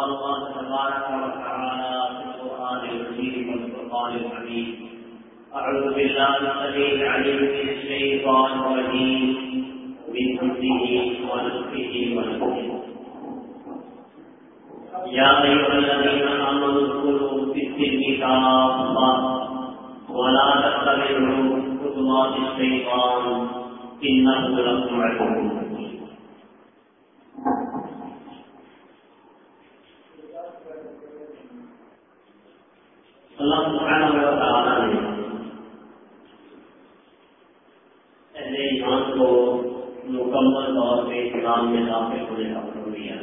قال الله تبارك وتعالى في القرآن الكريم والفرقان الحميد أعوذ بالله السميع العليم من الشيطان الرجيم. من همزه ونفخه ونفخه. يا أيها الذين آمنوا ادخلوا في السلم كافة ولا تتبعوا خطوات الشيطان. إنه لكم عدو. اللہ سبحانہ و تعالی نے اہل ایمان کو مکمل طور پہ اسلام میں داخل ہونے کا حکم دیا۔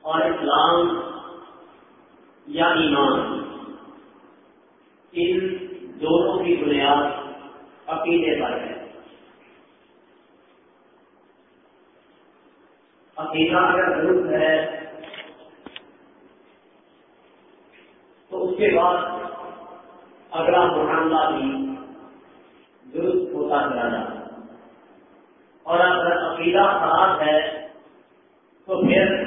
اور اسلام یا ایمان، ان دونوں کی بنیاد عقیدے پر ہے۔ عقیدہ اگر درست ہے تو اس کے بعد اگلا معاملہ بھی درست ہوتا چلا جاتا۔ اور اگر عقیدہ خراب ہے، تو پھر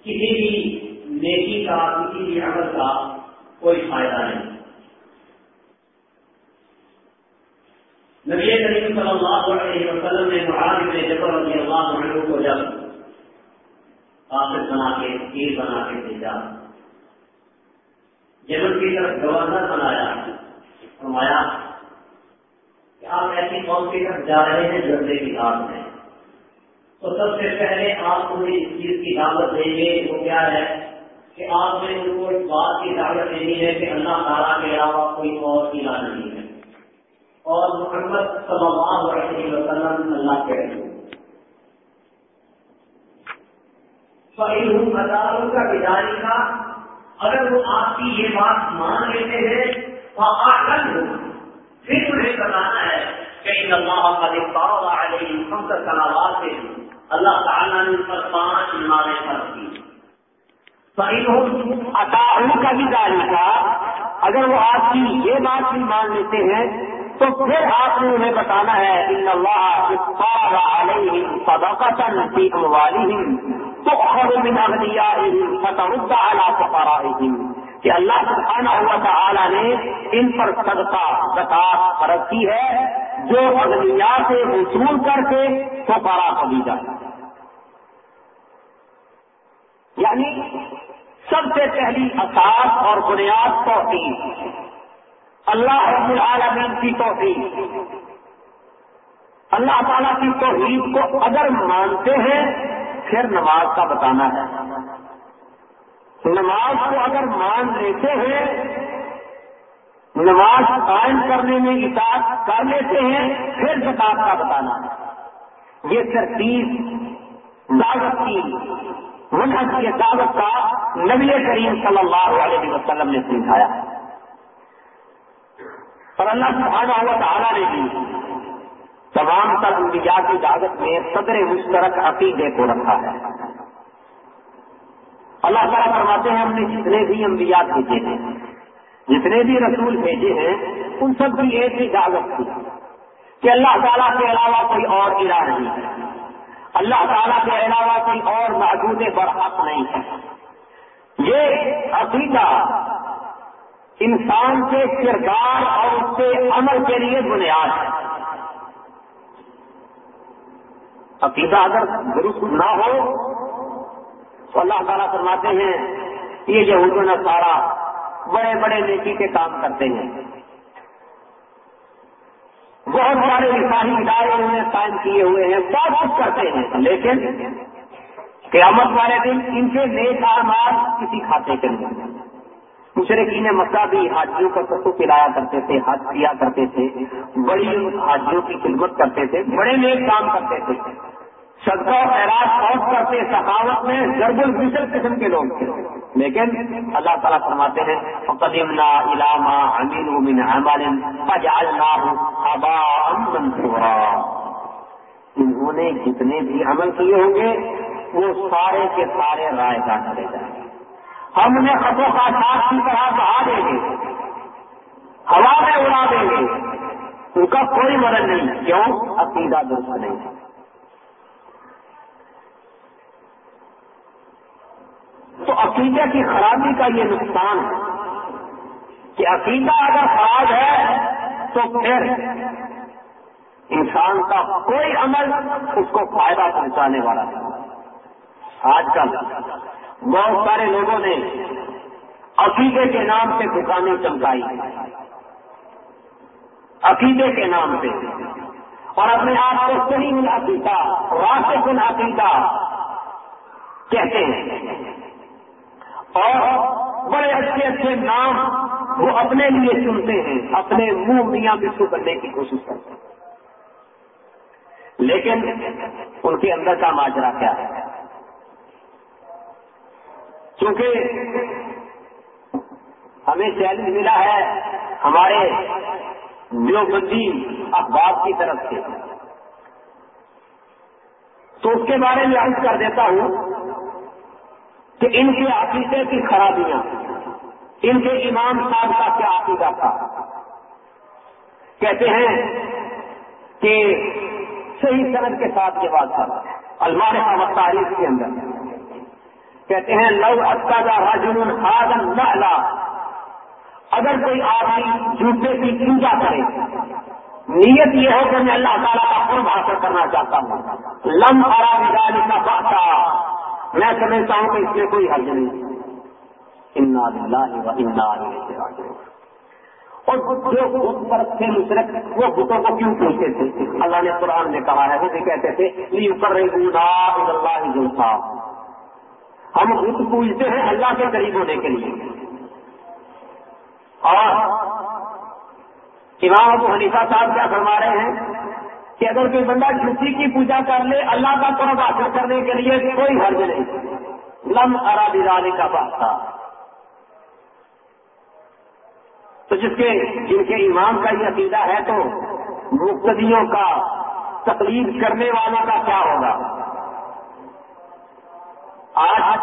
کسی بھی نیکی کا، کسی بھی عمل کا کوئی فائدہ نہیں۔ نبی کریم صلی اللہ علیہ وسلم نے معاذ بن جبر رضی اللہ عنہ کو جب قاصد بنا کے، تیر بنا کے بھیجا۔ جبل کی طرف گورنر بنایا۔ فرمایا کہ آپ ایسی قوم کی طرف جا رہے ہیں جلدے کی ہاتھ میں۔ تو سب سے پہلے آپ انہیں اس چیز کی دعوت دیں گے، وہ کیا ہے؟ کہ آپ نے ان کو اس بات کی دعوت دینی ہے کہ اللہ تعالیٰ کے علاوہ کوئی اور علا نہیں ہے۔ اور محمد صلی اللہ علیہ وسلم اللہ کے رہے ہزاروں کا بیداری کا اگر وہ آپ کی یہ بات مان لیتے ہیں تو آٹھ پھر انہیں بتانا ہے کہ ان اللہ کا دفاع علیہ ہم تک تناوات سے اللہ تعالیٰ نے ان پر پانچ نمازیں فرض کی۔ اطاعوں کا بھی اگر وہ آپ کی یہ بات بھی مان لیتے ہیں، تو پھر آپ نے انہیں بتانا ہے ان اللہ علیہم صدقۃ فی اموالہم تؤخذ من اغنیائہم فترد علی فقرائہم کہ اللہ سبحانہ ہوا تعالی نے ان پر صدقہ، زکات فرض کی ہے، جو اغنیا سے وصول کر کے فقراء کو دی جائے یعنی سب سے پہلی اساس اور بنیاد توحید۔ اللہ رب العالمین کی توحید۔ اللہ تعالیٰ کی توحید کو اگر مانتے ہیں پھر نماز کا بتانا ہے۔ نماز کو اگر مان لیتے ہیں، نماز قائم کرنے میں اطاعت کر لیتے ہیں، پھر زکات کا بتانا ہے۔ یہ ترتیب، دعوت کی، منحص کی دعوت کا نبی کریم صلی اللہ علیہ وسلم نے سمجھایا۔ اور اللہ سبحانہ ہوا تعالیٰ نے بھی تمام تر انبیاء کی دعوت میں صدر مشترک عقیدے کو رکھا ہے۔ اللہ تعالیٰ فرماتے ہیں، ہم نے جتنے بھی انبیاء بھیجے ہیں، جتنے بھی رسول بھیجے ہیں، ان سب کی ایک ہی دعوت تھی کہ اللہ تعالیٰ کے علاوہ کوئی اور الہ نہیں ہے۔ اللہ تعالیٰ کے علاوہ کوئی اور معبود برحق نہیں ہے۔ یہ عقیدہ انسان کے کردار اور اس کے عمل کے لیے بنیاد ہے۔ عقیدہ اگر درست نہ ہو تو اللہ تعالیٰ فرماتے ہیں، یہ یہود و نصارہ بڑے بڑے نیکی کے کام کرتے ہیں۔ بہت سارے انسانی ادارے انہوں قائم کیے ہوئے ہیں، بہت کچھ کرتے ہیں۔ لیکن قیامت والے دن ان کے نیک آمار کسی کھاتے کے نہیں۔ مشرقین مکہ بھی حاجیوں کا سسو پلایا کرتے تھے، حج کیا کرتے تھے، بڑی حاجیوں کی خدمت کرتے تھے، بڑے نیک کام کرتے تھے۔ صدقہ و خیرات بہت کرتے، سخاوت میں ضرب الفصل قسم کے لوگ تھے۔ لیکن اللہ تعالیٰ فرماتے ہیں قدیمنا علامہ امین من عمل فجعلناه ابا منصورا انہوں نے جتنے بھی عمل کیے ہوں گے، وہ سارے کے سارے رائے کا چلے جائیں۔ گے ہم انہیں خطوں کا ساتھ کی طرح بہا دیں گے، ہوا میں اڑا دیں گے۔ ان کا کوئی مدد نہیں، کیوں؟ عقیدہ درست نہیں۔ ہے تو عقیدے کی خرابی کا یہ نقصان ہے کہ عقیدہ اگر خراب ہے تو پھر انسان کا کوئی عمل اس کو فائدہ پہنچانے والا ہے آج کل بہت سارے لوگوں نے عقیدے کے نام سے دکانیں چمکائی، عقیدے کے نام سے اور اپنے آپ کو صحیح عقیدہ راشد عقیدہ کہتے ہیں۔ اور بڑے اچھے اچھے نام وہ اپنے لیے چنتے ہیں، اپنے منہ میاں بسو کرنے کی کوشش کرتے ہیں۔ لیکن ان کے اندر کا ماجرا کیا ہے؟ چونکہ ہمیں چیلنج ملا ہے ہمارے دیوبندی اخبار کی طرف سے۔ تو اس کے بارے میں عرض کر دیتا ہوں کہ ان کے عقیدے کی خرابیاں، ان کے امام صاحب کا کیا عقیدہ تھا؟ کہتے ہیں کہ صحیح صنعت کے ساتھ یہ بات تھا المار تاریخ کے اندر۔ کہتے ہیں، لو اچھا جا جنون آدم نہ اگر کوئی آدمی جوتے کی پوجا کرے، نیت یہ ہو کہ میں اللہ تعالیٰ کا قرب حاصل کرنا چاہتا ہوں۔ لم آرام کا بات میں سمجھتا ہوں کہ اس میں کوئی حل نہیں۔ اور جو بت پر تھے مشرق وہ بتوں کو کیوں پوچھتے تھے؟ اللہ نے قرآن میں کہا ہے، وہ بھی کہتے تھے رہی اللہ ہم بت پوجتے ہیں اللہ کے قریب ہونے کے لیے۔ اور امام ابو حنیفہ صاحب کیا فرما رہے ہیں کہ اگر کوئی بندہ جھوٹی کی پوجا کر لے، اللہ کا قرب حاصل کرنے کے لیے کوئی حرج نہیں۔ لم ارا برانے کا بات تھا تو جس کے، جن کے امام کا یہ عقیدہ ہے تو مقتدیوں کا تقلید کرنے والوں کا کیا ہوگا؟ آج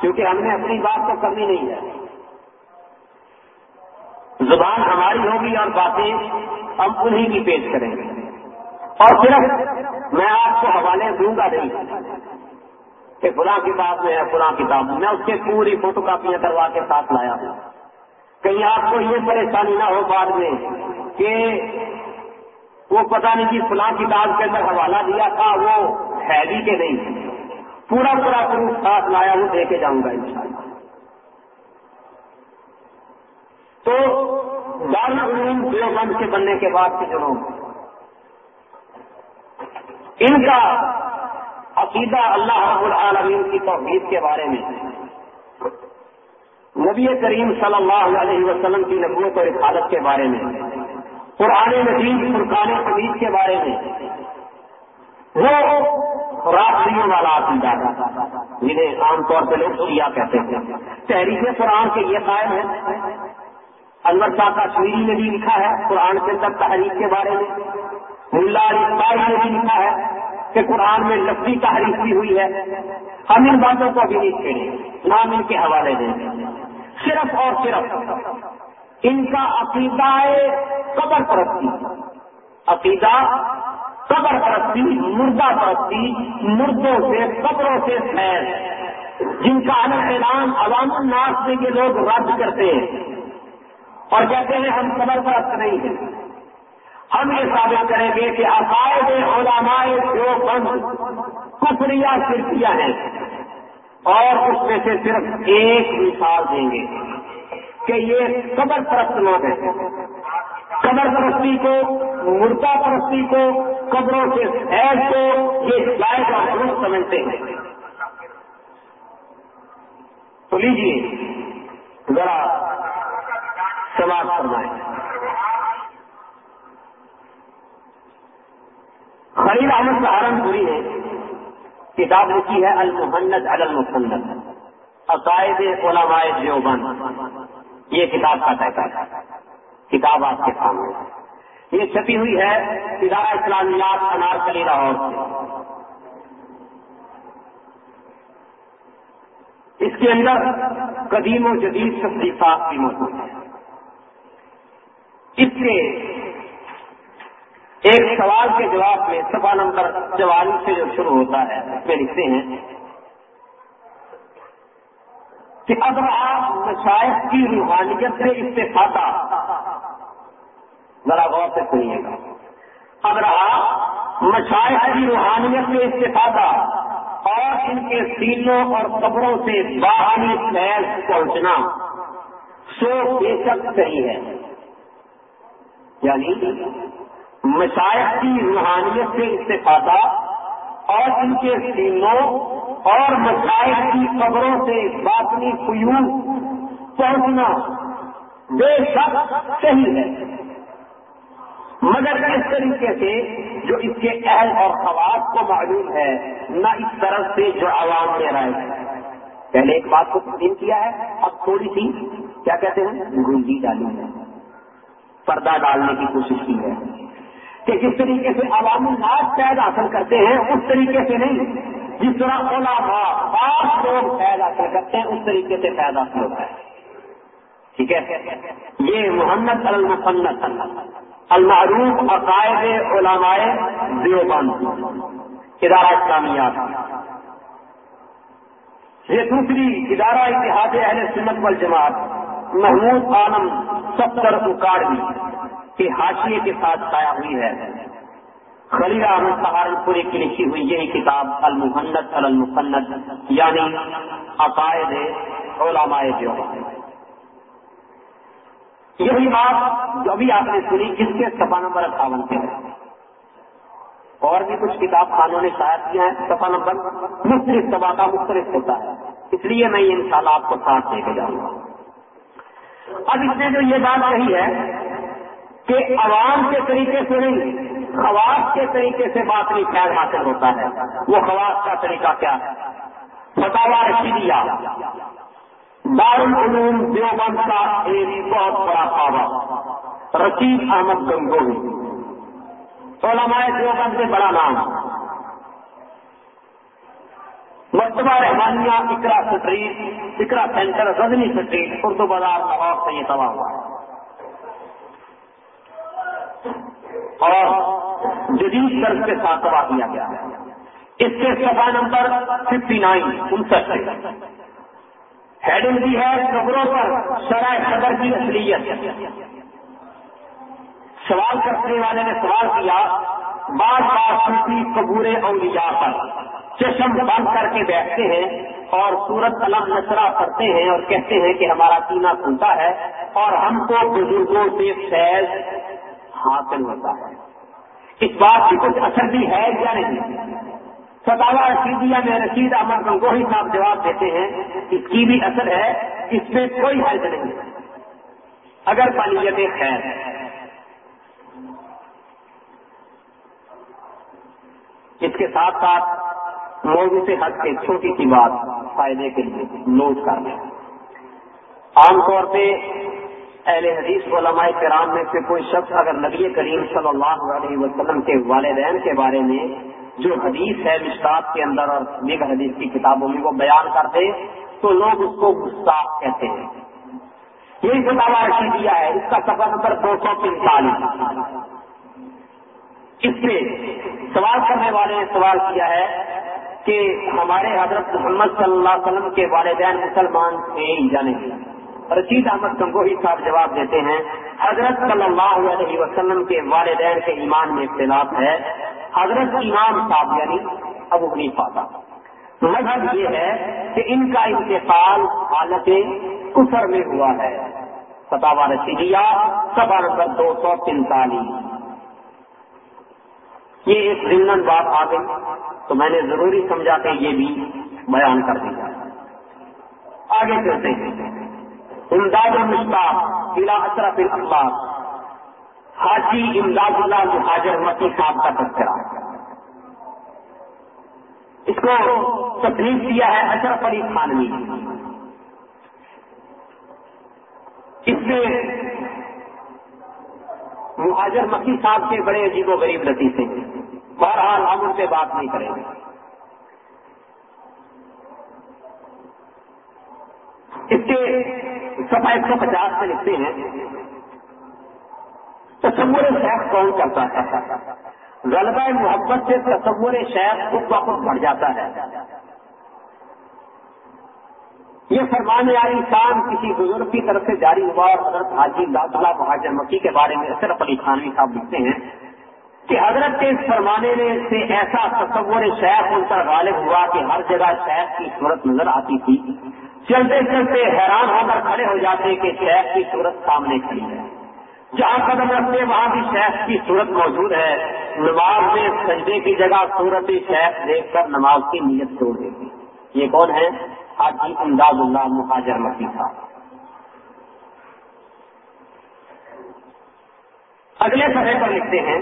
کیونکہ ہم نے اپنی بات تو کرنی نہیں ہے۔ زبان ہماری ہوگی اور باتیں ہم انہیں کی پیش کریں گے۔ اور صرف میں آپ کو حوالے دوں گا نہیں کہ فلاں کتاب میں ہے، فلاں کتاب میں اس کے پوری فوٹو کاپیاں کروا کے ساتھ لایا ہوں۔ کہیں آپ کو یہ پریشانی نہ ہو بعد میں کہ وہ پتہ نہیں کہ فلاں کتاب کے اندر حوالہ دیا تھا، وہ ہے بھی کہ نہیں۔ پورا پورا پروف ساتھ لایا وہ دے کے جاؤں گا ان تو دارالعلوم دیوبند کے بننے کے بعد کے جو لوگ ان کا عقیدہ اللہ رب العالمین کی توحید کے بارے میں نبی کریم صلی اللہ علیہ وسلم کی نبوت اور حالت کے بارے میں قرآن نظیم فرقان حدیث کے بارے میں وہ راشٹریوں والا عقیدہ جنہیں عام طور پہ لوگ شیعہ کہتے ہیں۔ تحریک قرآن کے یہ قائم ہے انور شاہ کشمیری نے بھی لکھا ہے قرآن کے اندر تحریک کے بارے میں۔ ملا علی نے بھی لکھا ہے کہ قرآن میں لفظی تحریف بھی ہوئی ہے۔ ہم ان باتوں کو ابھی نہیں چھیڑیں۔ نام ان کے حوالے دیں۔ صرف اور صرف ان کا عقیدہ قبر پرستی۔ عقیدہ قبر پرستی مردہ پرستی مردوں سے، قبروں سے خیر۔ جن کا الگ اعلان عوام الناس میں یہ لوگ رد کرتے ہیں۔ اور کہتے ہیں، ہم قبر پرست نہیں ہیں۔ ہم یہ ثابت کریں گے کہ عقائد علماء جو بند کفریا سرکیاں ہیں۔ اور اس میں سے صرف ایک مثال دیں گے کہ یہ قبر پرست لوگ ہیں قبر پرستی کو، مردہ پرستی کو، قبروں کے حید کو یہ جائز اور درست سمجھتے ہیں۔ تو لیجیے ذرا سوال فرمائیں۔ خلیل احمد سہارنپوری نے کتاب لکھی ہے المحنت المسنت۔ عقائد علماء دیوبند۔ یہ کتاب کا تحقہ ہے۔ کتاب آپ کے سامنے یہ چھپی ہوئی ہے ادارہ اسلامیات انار کلی لاہور سے۔ اس کے اندر قدیم و جدید تصدیقات بھی موجود ہیں۔ اس کے ایک سوال کے جواب میں سفا نمبر چوالیس سے جو شروع ہوتا ہے، اس میں لکھتے ہیں کہ اگر آپ مشائق کی روحانیت سے استفادہ ذرا غور سے سنیے گا۔ اگر آپ مشائق یعنی کی روحانیت سے استفادہ اور ان کے سینوں اور قبروں سے باہری فیض پہنچنا سو بے شک صحیح ہے۔ یعنی مشائق کی روحانیت سے استفادہ اور ان کے سینوں اور مسائل کی قبروں سے باطنی قیون پہنچنا بے شک صحیح ہے۔ مگر اس طریقے سے جو اس کے اہل اور خواص کو معلوم ہے، نہ اس طرح سے جو عوام دے رہا ہے۔ پہلے ایک بات کو تسلیم کیا ہے، اب تھوڑی سی، کیا کہتے ہیں؟ گنجی ڈالی ہے۔ پردہ ڈالنے کی کوشش کی ہے۔ کہ جس طریقے سے عوامی ناچ شاید حاصل کرتے ہیں، اس طریقے سے نہیں۔ جس طرح علماء پانچ لوگ فیض حاصل کرتے ہیں، اس طریقے سے فائدہ حاصل ہوتا ہے۔ ٹھیک ہے؟ یہ محمد المفنت المعروف عقائد علماء دیوبند ادارہ اسلامیات یہ دوسری ادارہ اتحاد اہل سنت والجماعت، محمود عالم ستر اکاڑوی کے حاشیے کے ساتھ چھایا ہوئی ہے۔ خلیل احمد سہارنپوری کی لکھی ہوئی یہی کتاب المحنت المفنت یعنی عقائد علماء جو یہی بات جو ابھی آپ نے سنی اس کے سفا نمبر اٹھاون کے ہے؟ اور بھی کچھ کتاب خانوں نے شاید کیا ہے سفا نمبر مختلف سبا کا مختلف ہوتا ہے۔ اس لیے میں یہ انشاءاللہ آپ کو ساتھ لے کے جاؤں گا۔ اب اس نے جو یہ بات کہی ہے کہ عوام کے طریقے سے نہیں، خواص کے طریقے سے بات نہیں خیال حاصل ہوتا ہے۔ وہ خواص کا طریقہ کیا ہے؟ فتوا رشیدیا دارالعلوم دیوبند کا ایک بہت بڑا پاوا رشید احمد گنگوئی علماء دیوبند سے بڑا نام۔ مرتبہ Rahmania Akra street Akra centre Rajni street Urdu Bazaar Lahore سے یہ تباہ ہوا ہے اور جدید طرز کے ساتھ تباہ کیا گیا۔ اس کے سفا نمبر ففٹی نائن، انسٹھ۔ ہیڈنگ بھی ہے خبروں پر شرائ صدر کی اصلیت سوال کرنے والے نے سوال کیا بار بار صوفی قبور اولیاء پر چشم بند کر کے بیٹھتے ہیں اور سورت علم نشرا کرتے ہیں اور کہتے ہیں کہ ہمارا سینہ کھلتا ہے اور ہم کو بزرگوں سے فیض حاصل ہوتا ہے۔ اس بات کی کچھ اثر بھی ہے یا نہیں؟ ستاوا رشیدیا میں رشید احمد گنگوہی صاحب جواب دیتے ہیں اس کی بھی اثر ہے، اس میں کوئی حرض نہیں۔ اگر پانیت خیر۔ اس کے ساتھ ساتھ موضوع سے ہٹ کے چھوٹی سی بات فائدے کے لیے نوٹ کر لیں۔ عام طور پہ اہل حدیث علماء کرام میں سے کوئی شخص اگر نبی کریم صلی اللہ علیہ وسلم کے والدین کے بارے میں جو حدیث ہے مشتاق کے اندر اور نیک حدیث کی کتابوں میں وہ بیان کرتے تو لوگ اس کو گستاخ کہتے ہیں۔ یہی فتوا رشیدیہ ہے، اس کا سفر نمبر دو سو پینتالیس۔ اس سے سوال کرنے والے نے سوال کیا ہے کہ ہمارے حضرت محمد صلی اللہ علیہ وسلم کے والدین مسلمان تھے یا نہیں؟ رشید احمد گنگوہی صاحب جواب دیتے ہیں، حضرت صلی اللہ علیہ وسلم کے والدین کے ایمان میں اختلاف ہے۔ حضرت امام صاحب یعنی ابو کا۔ مذہب یہ ہے کہ ان کا انتقال حالت کفر میں ہوا ہے۔ فتح رشیدیا سفا نمبر دو سو پینتالیس یہ ایک ضمن بات آ گئی، تو میں نے ضروری سمجھا کہ یہ بھی بیان کر دیا آگے چلتے ہیں۔ امداد المشتاق ضلع اشرف الاخبار۔ حاجی امداد اللہ مہاجر مکی صاحب کا تذکرہ۔ اس کو تکلیف دیا ہے اشرف علی خانوی۔ اس میں مہاجر مکی صاحب کے بڑے عجیب و غریب لطیفے۔ ہیں بہرحال ہم ان سے بات نہیں کریں گے۔ اس کے سفا ایک سو پچاس میں لکھتے ہیں۔ تصور شیخ کون کرتا ہے؟ غلبہ محبت سے تصور شیخ خود بخود بڑھ جاتا ہے۔ یہ فرمانے والی شان کسی بزرگ کی طرف سے جاری ہوا اور حضرت حاجی اللہ مہاجر مکی کے بارے میں اشرف علی خانوی صاحب لکھتے ہیں کہ حضرت کے اس فرمانے سے ایسا تصور شیخ ان پر غالب ہوا کہ ہر جگہ شیخ کی صورت نظر آتی تھی۔ چلتے چلتے حیران ہو کر کھڑے ہو جاتے کہ شیخ کی صورت سامنے کھڑی ہے۔ جہاں قدم رکھتے وہاں بھی شیخ کی صورت موجود ہے، نماز میں سجدے کی جگہ صورت شیخ دیکھ کر نماز کی نیت توڑ دیتی یہ کون ہے حاجی امداد اللہ مہاجر مکی صاحب۔ اگلے سفے پر لکھتے ہیں۔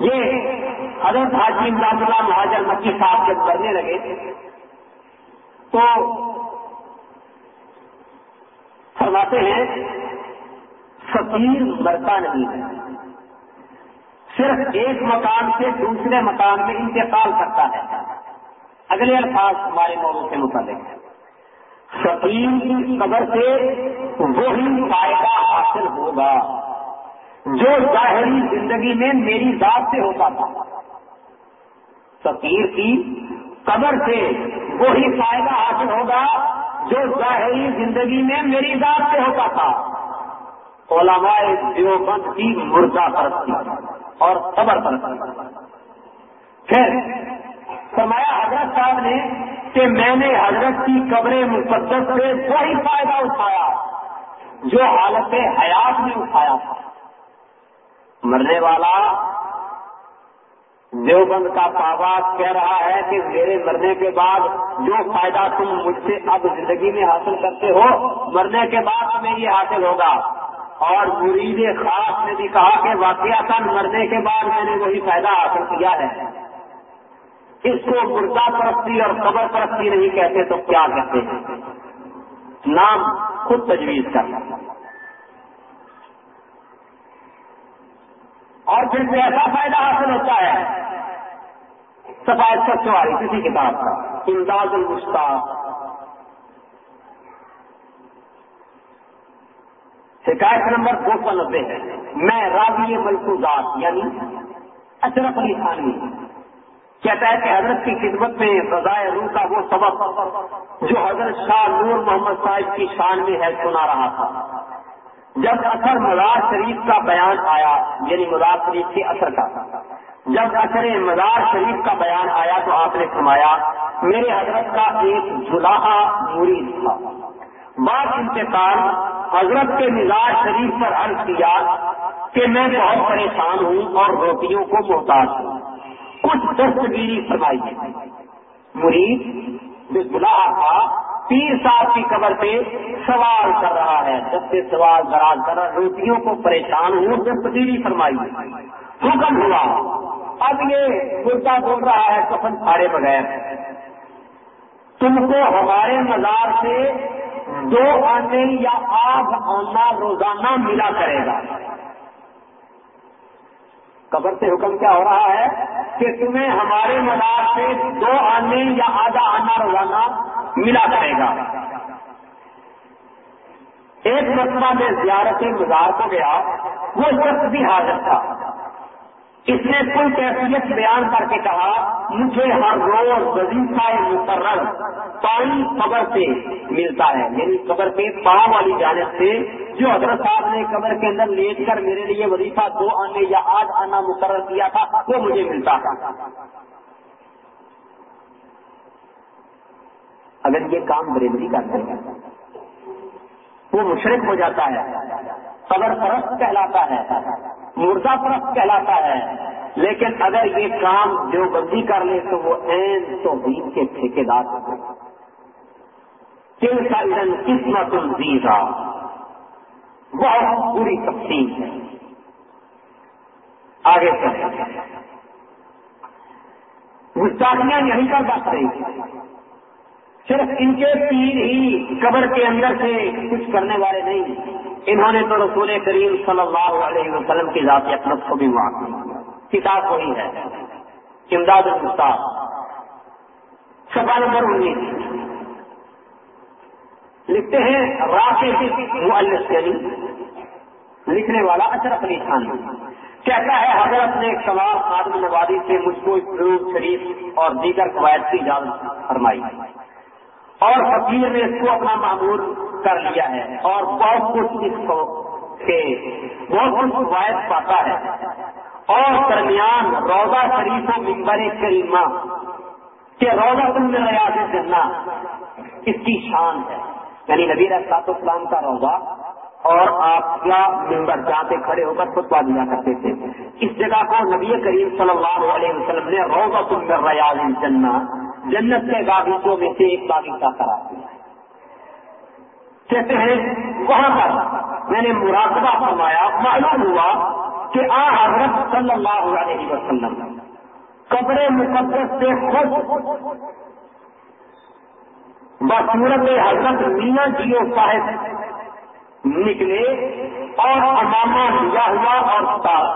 یہ حضرت حاجی امداد اللہ مہاجر مکی صاحب جب کرنے لگے تو فرماتے ہیں، فقیر مرتا نہیں ہے۔ صرف ایک مکان سے دوسرے مکان میں انتقال کرتا ہے۔ اگلے الفاظ ہمارے موضوع سے متعلق فقیر کی قبر سے وہی فائدہ حاصل ہوگا جو ظاہری زندگی میں میری ذات سے ہوتا تھا۔ فقیر کی قبر سے وہی فائدہ حاصل ہوگا جو ظاہری زندگی میں میری ذات سے ہوتا تھا۔ علماء دیوبند کی مردہ پرستی اور قبر پرستی۔ پھر فرمایا حضرت صاحب نے کہ میں نے حضرت کی قبر مقدس سے وہی فائدہ اٹھایا جو حالت حیات میں اٹھایا تھا۔ مرنے والا دیوبند کا پابا کہہ رہا ہے کہ میرے مرنے کے بعد جو فائدہ تم مجھ سے اب زندگی میں حاصل کرتے ہو، مرنے کے بعد تمہیں یہ حاصل ہوگا۔ اور مرید خاص نے بھی کہا کہ واقعات مرنے کے بعد میں نے وہی فائدہ حاصل کیا ہے۔ اس کو مردہ پرستی اور قبر پرستی نہیں کہتے تو کیا کہتے؟ ہیں نام خود تجویز کرنا اور پھر سے ایسا فائدہ حاصل ہوتا ہے۔ سفائی سچ والی، کسی کتاب کا امداد المشتاق شکایت نمبر دو سو نبے ہے۔ میں راوی ملکوزات یعنی اشرف علی خانی کہتا ہے کہ حضرت کی خدمت میں رضائے روح کا وہ سبق جو حضرت شاہ نور محمد صاحب کی شان میں ہے، سنا رہا تھا۔ جب اثر مزار شریف کا بیان آیا یعنی مزار شریف کے اثر کا، جب اثر مزار شریف کا بیان آیا تو آپ نے فرمایا، میرے حضرت کا ایک جلاحا مرید تھا۔ بعد انتقال حضرت کے مزار شریف پر عرض کیا کہ میں بہت پریشان ہوں اور روٹیوں کو محتاج ہوں۔ کچھ دستگیری فرمائی۔ مرید، جو جلاحا تھا پیر صاحب کی قبر پہ سوال کر رہا ہے۔ جب سے سوال دراز کر رہا روٹیوں کو پریشان ہوں جب تبدیلی فرمائی۔ حکم ہوا۔ اب یہ گرتا بول رہا ہے، کفن پھاڑے بغیر۔ تم کو ہمارے مزار سے دو آنے یا آٹھ آنا روزانہ ملا کرے گا۔ قبر سے حکم کیا ہو رہا ہے کہ تمہیں ہمارے مزار سے دو آنے یا آدھا آنا روزانہ ملا کرے گا۔ ایک مرتبہ میں زیارت مزار کو گیا، وہ شخص بھی حاضر تھا۔ اس نے کل کیفیت بیان کر کے کہا، مجھے ہر روز وظیفہ مقرر پانی قبر سے ملتا ہے یعنی قبر کے پاؤں والی جانب سے، جو حضرت صاحب نے قبر کے اندر لیٹ کر میرے لیے وظیفہ دو آنے یا آٹھ آنا مقرر کیا تھا، وہ مجھے ملتا۔ تھا اگر یہ کام بریبری کرتے ہیں وہ مشرق ہو جاتا ہے، قبر پرست کہلاتا ہے مردہ پرست کہلاتا ہے۔ لیکن اگر یہ کام جو بندی کر لے تو وہ این تو دین کے ٹھیکے دار کن کا ادن قسمت الزیزا بہت بری تقسیم ہے۔ آگے چلے گستاخیاں یہیں پر بات رہی۔ صرف ان کے پیر ہی قبر کے اندر سے کچھ کرنے والے نہیں۔ انہوں نے تو رسول کریم صلی اللہ علیہ وسلم کی ذاتی اقدت کو بھی معاف کتاب وہی ہے۔ امداد الفتاب سفا نمبر انیس۔ لکھتے ہیں راشد مؤلف یعنی لکھنے والا اشرف علی خان۔ کہتا ہے، حضرت نے کمال خادم نوازی سے مجھ کو فروغ شریف اور دیگر قواعد کی اجازت فرمائی۔ اور فقیر نے اس کو اپنا معمول کر لیا ہے اور بہت کچھ اس کو کے بہت کچھ قواعد پاتا ہے۔ اور درمیان روزہ شریف و ممبر کریمہ کہ روزہ تم نے ریاض کرنا اس کی شان ہے۔ یعنی نبی رسات اسلام کا روزہ اور آپ کیا ممبر جہاں پہ کھڑے ہو کر خطبہ دیا کرتے تھے۔ اس جگہ کو نبی کریم صلی اللہ علیہ وسلم نے روزہ تم میں ریاض جننا جنت کے باغیچوں میں سے ایک باغیچہ کرا دیا کہتے ہیں، وہاں پر میں نے مراقبہ فرمایا، معلوم ہوا کہ آ حضرت صلی اللہ علیہ وسلم کپڑے مقدس سے خود بصورت حضرت میاں جیو صاحب نکلے اور امامہ لیا ہوا اور تار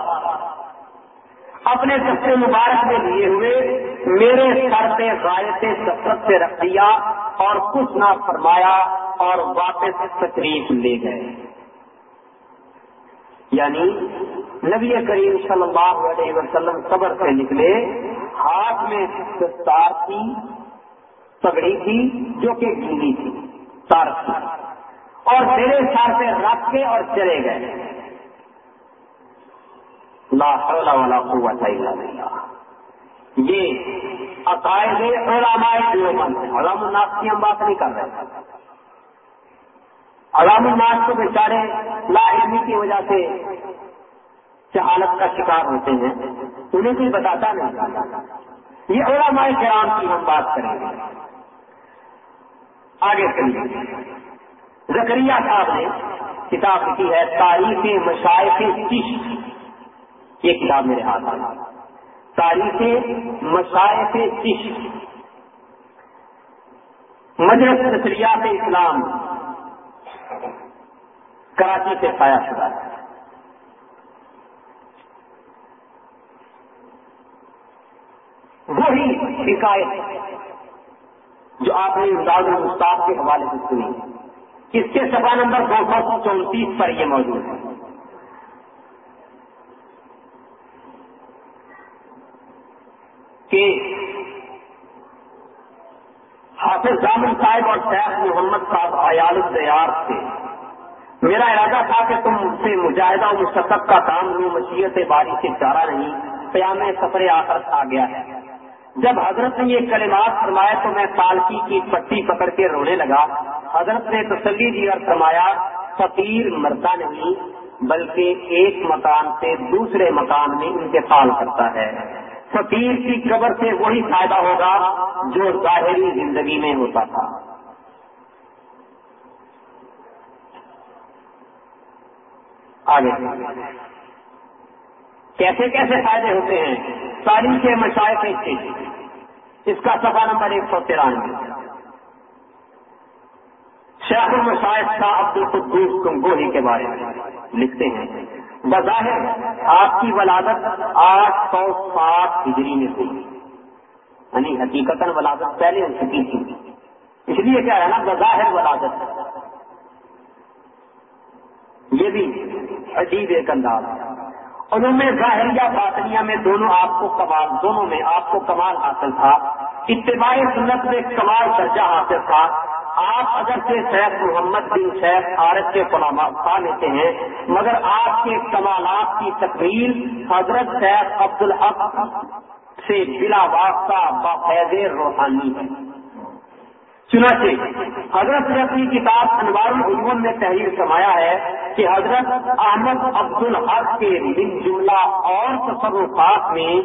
اپنے سب مبارک میں لیے ہوئے میرے سر پہ غائط سفرت سے رکھ دیا اور کچھ نہ فرمایا اور واپس تکلیف لے گئے۔ یعنی نبی کریم صلی اللہ علیہ وسلم صبر سے نکلے، ہاتھ میں دستار تھی، پگڑی تھی، جو کہ گیلی تھی، تار تھی۔ اور میرے سر پہ رکھ کے اور چلے گئے۔ لا حول ولا قوت الا باللہ یہ عقائد علماء دیوبند علام الناس کی ہم بات نہیں کر رہے علام الناس کو بیچارے لا علمی کی وجہ سے جہالت کا شکار ہوتے ہیں. انہیں کوئی بتاتا نہیں. یہ علماء کرام کی ہم بات کریں گے. آگے چلیے. زکریہ صاحب نے کتاب لکھی ہے تاریخ مشائق چشت یہ کتاب میرے ہاتھ میں تاریخ مشائق چشت مجرس نسریات اسلام کراچی سے پایا شدہ۔ ہے وہی شکایت جو آپ نے امداد المستاف کے حوالے سے سنی، اس کے سفا نمبر دو سو چونتیس پر یہ موجود ہے۔ کہ حافظ جامن صاحب اور شیخ محمد صاحب عیال الدیار تھے۔ میرا ارادہ تھا کہ تم سے مجاہدہ و مستقب کا کام لوں مشیت باری سے چارہ نہیں، قیام سفر آخر آ گیا ہے۔ جب حضرت نے یہ کلمات فرمایا تو میں پالکی کی پٹی پکڑ کے رونے لگا۔ حضرت نے تسلی دی اور فرمایا، فقیر مرتا نہیں، بلکہ ایک مکان سے دوسرے مکان میں انتقال کرتا ہے۔ فقیر کی قبر سے وہی فائدہ ہوگا جو ظاہری زندگی میں ہوتا تھا۔ آگے۔ کیسے کیسے فائدے ہوتے ہیں؟ تاریخ مشائق اس کا سفا نمبر ایک سو ترانوے۔ شیخ المشائق شاہ عبد القدوس گنگوہی کے بارے میں لکھتے ہیں۔ بظاہر آپ کی ولادت آٹھ سو سات ہجری میں ہوئی۔ یعنی حقیقت ولادت پہلے ہو چکی تھی اس لیے کیا ہے نا بظاہر ولادت۔ یہ بھی عجیب ایک انداز ہے۔ انہوں میں ظاہریہ باطنیہ میں دونوں آپ کو کمال، دونوں میں آپ کو کمال حاصل تھا۔ اتباع سنت میں کمال درجہ حاصل تھا۔ آپ اگر سے شیخ محمد بن شیخ عارف کے پا لیتے ہیں، مگر آپ کے کمالات کی تقریر حضرت شیخ عبد الحق سے بلا واسطہ باقید روحانی ہے۔ چنانچہ، حضرت نے اپنی کتاب انوار العلوم میں تحریر سمایا ہے کہ حضرت احمد عبد الحق کے من جملہ اور تصرفات میں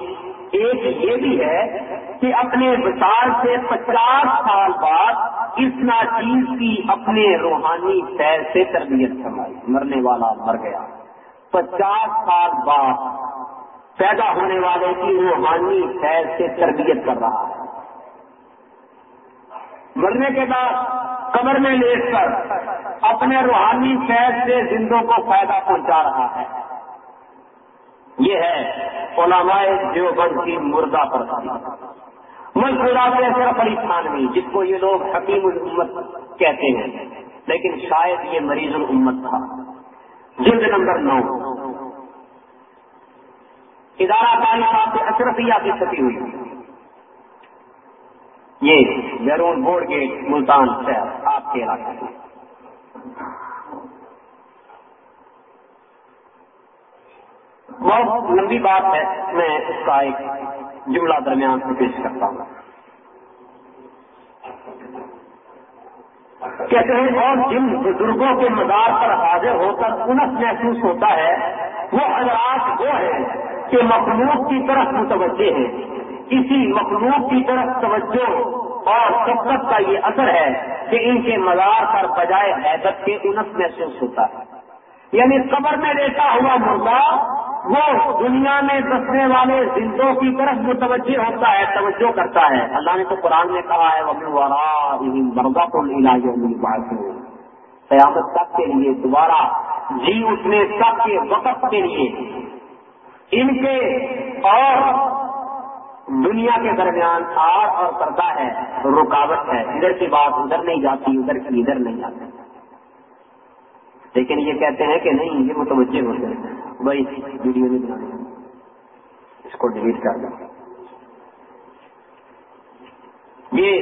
ایک یہ بھی ہے کہ اپنے وسال سے پچاس سال بعد اس ناچیز کی اپنے روحانی پیر سے تربیت سمائی مرنے والا مر گیا۔ پچاس سال بعد پیدا ہونے والے کی روحانی پیر سے تربیت کر رہا ہے۔ مرنے کے بعد کمر میں لیٹ کر اپنے روحانی فیض سے زندوں کو فائدہ پہنچا رہا ہے۔ یہ ہے علماء دیوبند کی مردہ پر مزدورات بڑی تھانوی جس کو یہ لوگ حکیم الامت کہتے ہیں، لیکن شاید یہ مریض الامت تھا۔ جلد نمبر نو۔ ادارہ کاری صاحب سے اشرفیہ کی چھپی ہوئی۔ یہ بیرون بورڈ گیٹ ملتان شہر آپ کے علاقے میں بہت لمبی بات ہے، میں اس کا ایک جملہ درمیان سے پیش کرتا ہوں۔ کہتے ہیں، اور جن بزرگوں کے مزار پر حاضر ہو کر انس محسوس ہوتا ہے، وہ حضرات وہ ہے کہ مخلوق کی طرف متوجہ ہیں۔ اسی مخلوق کی طرف توجہ اور سبقت کا یہ اثر ہے کہ ان کے مزار پر بجائے حیدت کے انس محسوس ہوتا ہے۔ یعنی قبر میں لیتا ہوا مردہ وہ دنیا میں بسنے والے زندوں کی طرف متوجہ ہوتا ہے، توجہ کرتا ہے۔ اللہ نے تو قرآن میں کہا ہے وہ مرغا کو علاج قیامت تک کے لیے دوبارہ جی اٹھنے تک کے وقت کے لیے۔ ان کے اور دنیا کے درمیان آر اور کرتا ہے، رکاوٹ ہے۔ ادھر کی بات ادھر نہیں جاتی، ادھر کی ادھر نہیں جاتی۔ لیکن یہ کہتے ہیں کہ نہیں، یہ متوجہ ہوتے ہیں۔ بھائی ویڈیو نہیں بنانا اس کو ڈیلیٹ کر دیں۔ یہ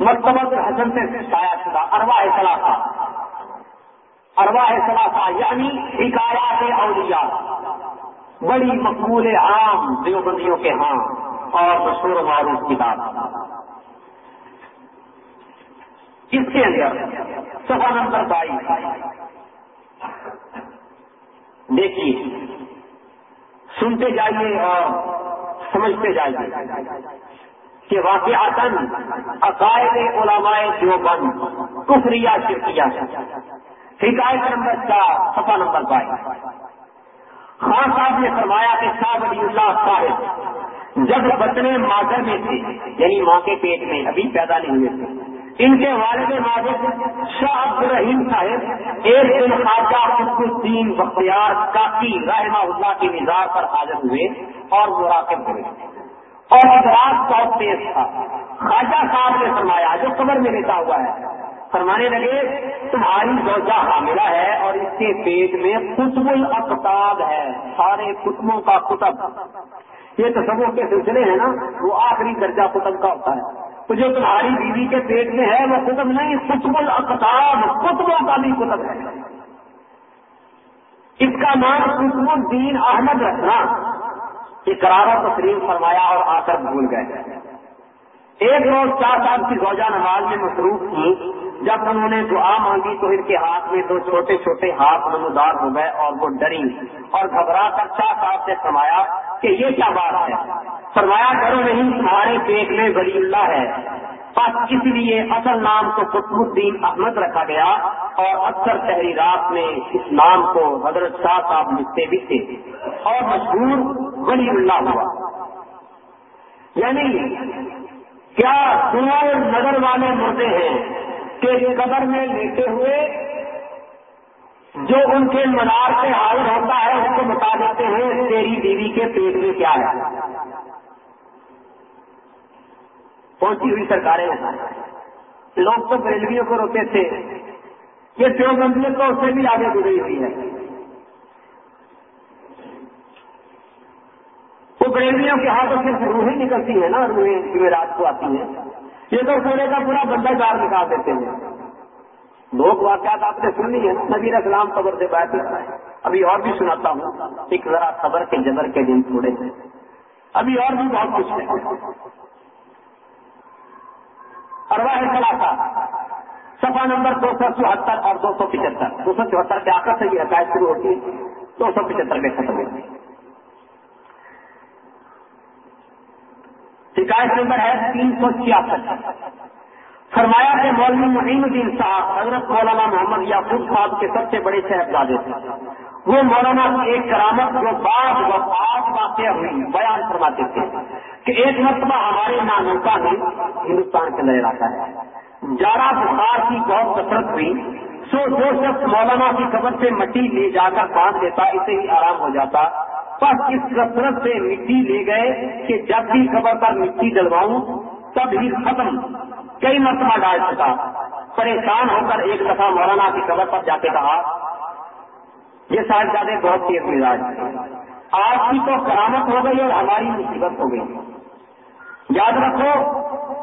مرتبہ حسن سے شاید شدہ اروا سلاخا اروا سلاخا یعنی حکایات اولیاء۔ بڑی مقبول عام دیوبندیوں کے ہاں اور مشہور معروف کتاب۔ اس کے اندر سفا نمبر بائیس۔ دیکھیے، سنتے جائیے اور سمجھتے جائیے کہ واقع عقائد علماء جو بند کفریا شرکیا حکایت نمبر چار سفا نمبر بائیس۔ خان صاحب نے فرمایا کہ شاہ ولی اللہ صاحب جب بچنے مادر میں تھے یعنی ماں کے پیٹ میں، ابھی پیدا نہیں ہوئے تھے۔ ان کے والد ماجد شاہ عبد الرحیم صاحب ایک دن خواجہ قطب الدین بختیار کافی رحمہ اللہ کی مزاج پر حاضر ہوئے اور مراقب ہوئے اور ادراک بہت تیز تھا۔ خواجہ صاحب نے فرمایا، جو قبر میں لیتا ہوا ہے۔ فرمانے لگے، تمہاری روزہ حاملہ ہے اور اس کے پیٹ میں قطب الاقتاب ہے، سارے قطبوں کا قطب۔ یہ تصور کے سلسلے ہیں نا، وہ آخری درجہ قطب کا ہوتا ہے۔ تو جو تمہاری بیوی کے پیٹ میں ہے وہ قطب نہیں قطب القتاب قطبوں کا بھی قطب ہے۔ اس کا نام قطب الدین احمد رکھنا۔ اقرار و تسلیم فرمایا اور آ کر بھول گئے۔ ایک روز چار سال کی روزہ نماز میں مصروف تھی جب انہوں نے دعا مانگی تو ان کے ہاتھ میں دو چھوٹے چھوٹے ہاتھ نمودار ہو گئے اور وہ ڈری اور گھبرا کر چار صاحب سے فرمایا کہ یہ کیا بات ہے؟ فرمایا کرو نہیں، تمہارے پیٹ میں ولی اللہ ہے۔ بس اس لیے اصل نام کو قطب الدین احمد رکھا گیا اور اکثر تحریرات میں اس نام کو حضرت شاہ صاحب لکھتے بھی اور مشہور ولی اللہ ہوا۔ یعنی کیا دور نظر والے مردے ہیں؟ کہ قبر میں لیتے ہوئے جو ان کے منار سے حاضر ہوتا ہے اس کو بتا دیتے ہیں، تیری بیوی کے پیٹ میں کیا ہے؟ پہنچی ہوئی سرکاریں۔ لوگ تو بریلویوں کو روکے تھے۔ یہ پیو بندیوں کو اس سے بھی آگے گزری ہوئی ہے۔ وہ بریلویوں کے ہاتھوں سے روحیں نکلتی ہیں نا، روحیں جمعرات کو آتی ہیں۔ یہ تو سونے کا پورا بندہ دار نکال دیتے ہیں۔ لوگ واقعات آپ نے سن لی ہے نبیر اسلام خبر سے بیٹھ ابھی اور بھی سناتا ہوں۔ ایک ذرا خبر کے جبر کے دن تھوڑے ہیں۔ ابھی اور بھی بہت کچھ ہے۔ اروا ہے تھا سفا نمبر دو سو چوہتر اور دو سو پچہتر۔ دو سو چوہتر کے آکر سے یہ حکایت شروع ہوتی ہے دو سو پچہتر میں ختم ہوتی ہے شکایت نمبر ہے تین سو چھیاسٹھ فرمایا کہ مولوی معین الدین صاحب حضرت مولانا محمد یعقوب صاحب کے سب سے بڑے صاحبزادے تھے۔ وہ مولانا کی ایک کرامت جو بعض وفات واقع ہوئی بیان فرماتے تھے کہ ایک مرتبہ ہمارے نانوکا میں ہندوستان کے اندر علاقہ ہے۔ جارا بخار کی بہت کثرت ہوئی، سو جو شخص مولانا کی قبر سے مٹی لے جا کر باندھ دیتا اسے ہی آرام ہو جاتا۔ بس اس کثرت سے مٹی لے گئے کہ جب بھی قبر پر مٹی ڈلواؤں، تب ہی ختم، کئی مرتبہ ڈال چکا۔ پریشان ہو کر ایک دفعہ مولانا کی قبر پر جا کے کہا، یہ صاحبزادے بہت تیز مزاج آپ کی تو کرامت ہو گئی اور ہماری مصیبت ہو گئی۔ یاد رکھو،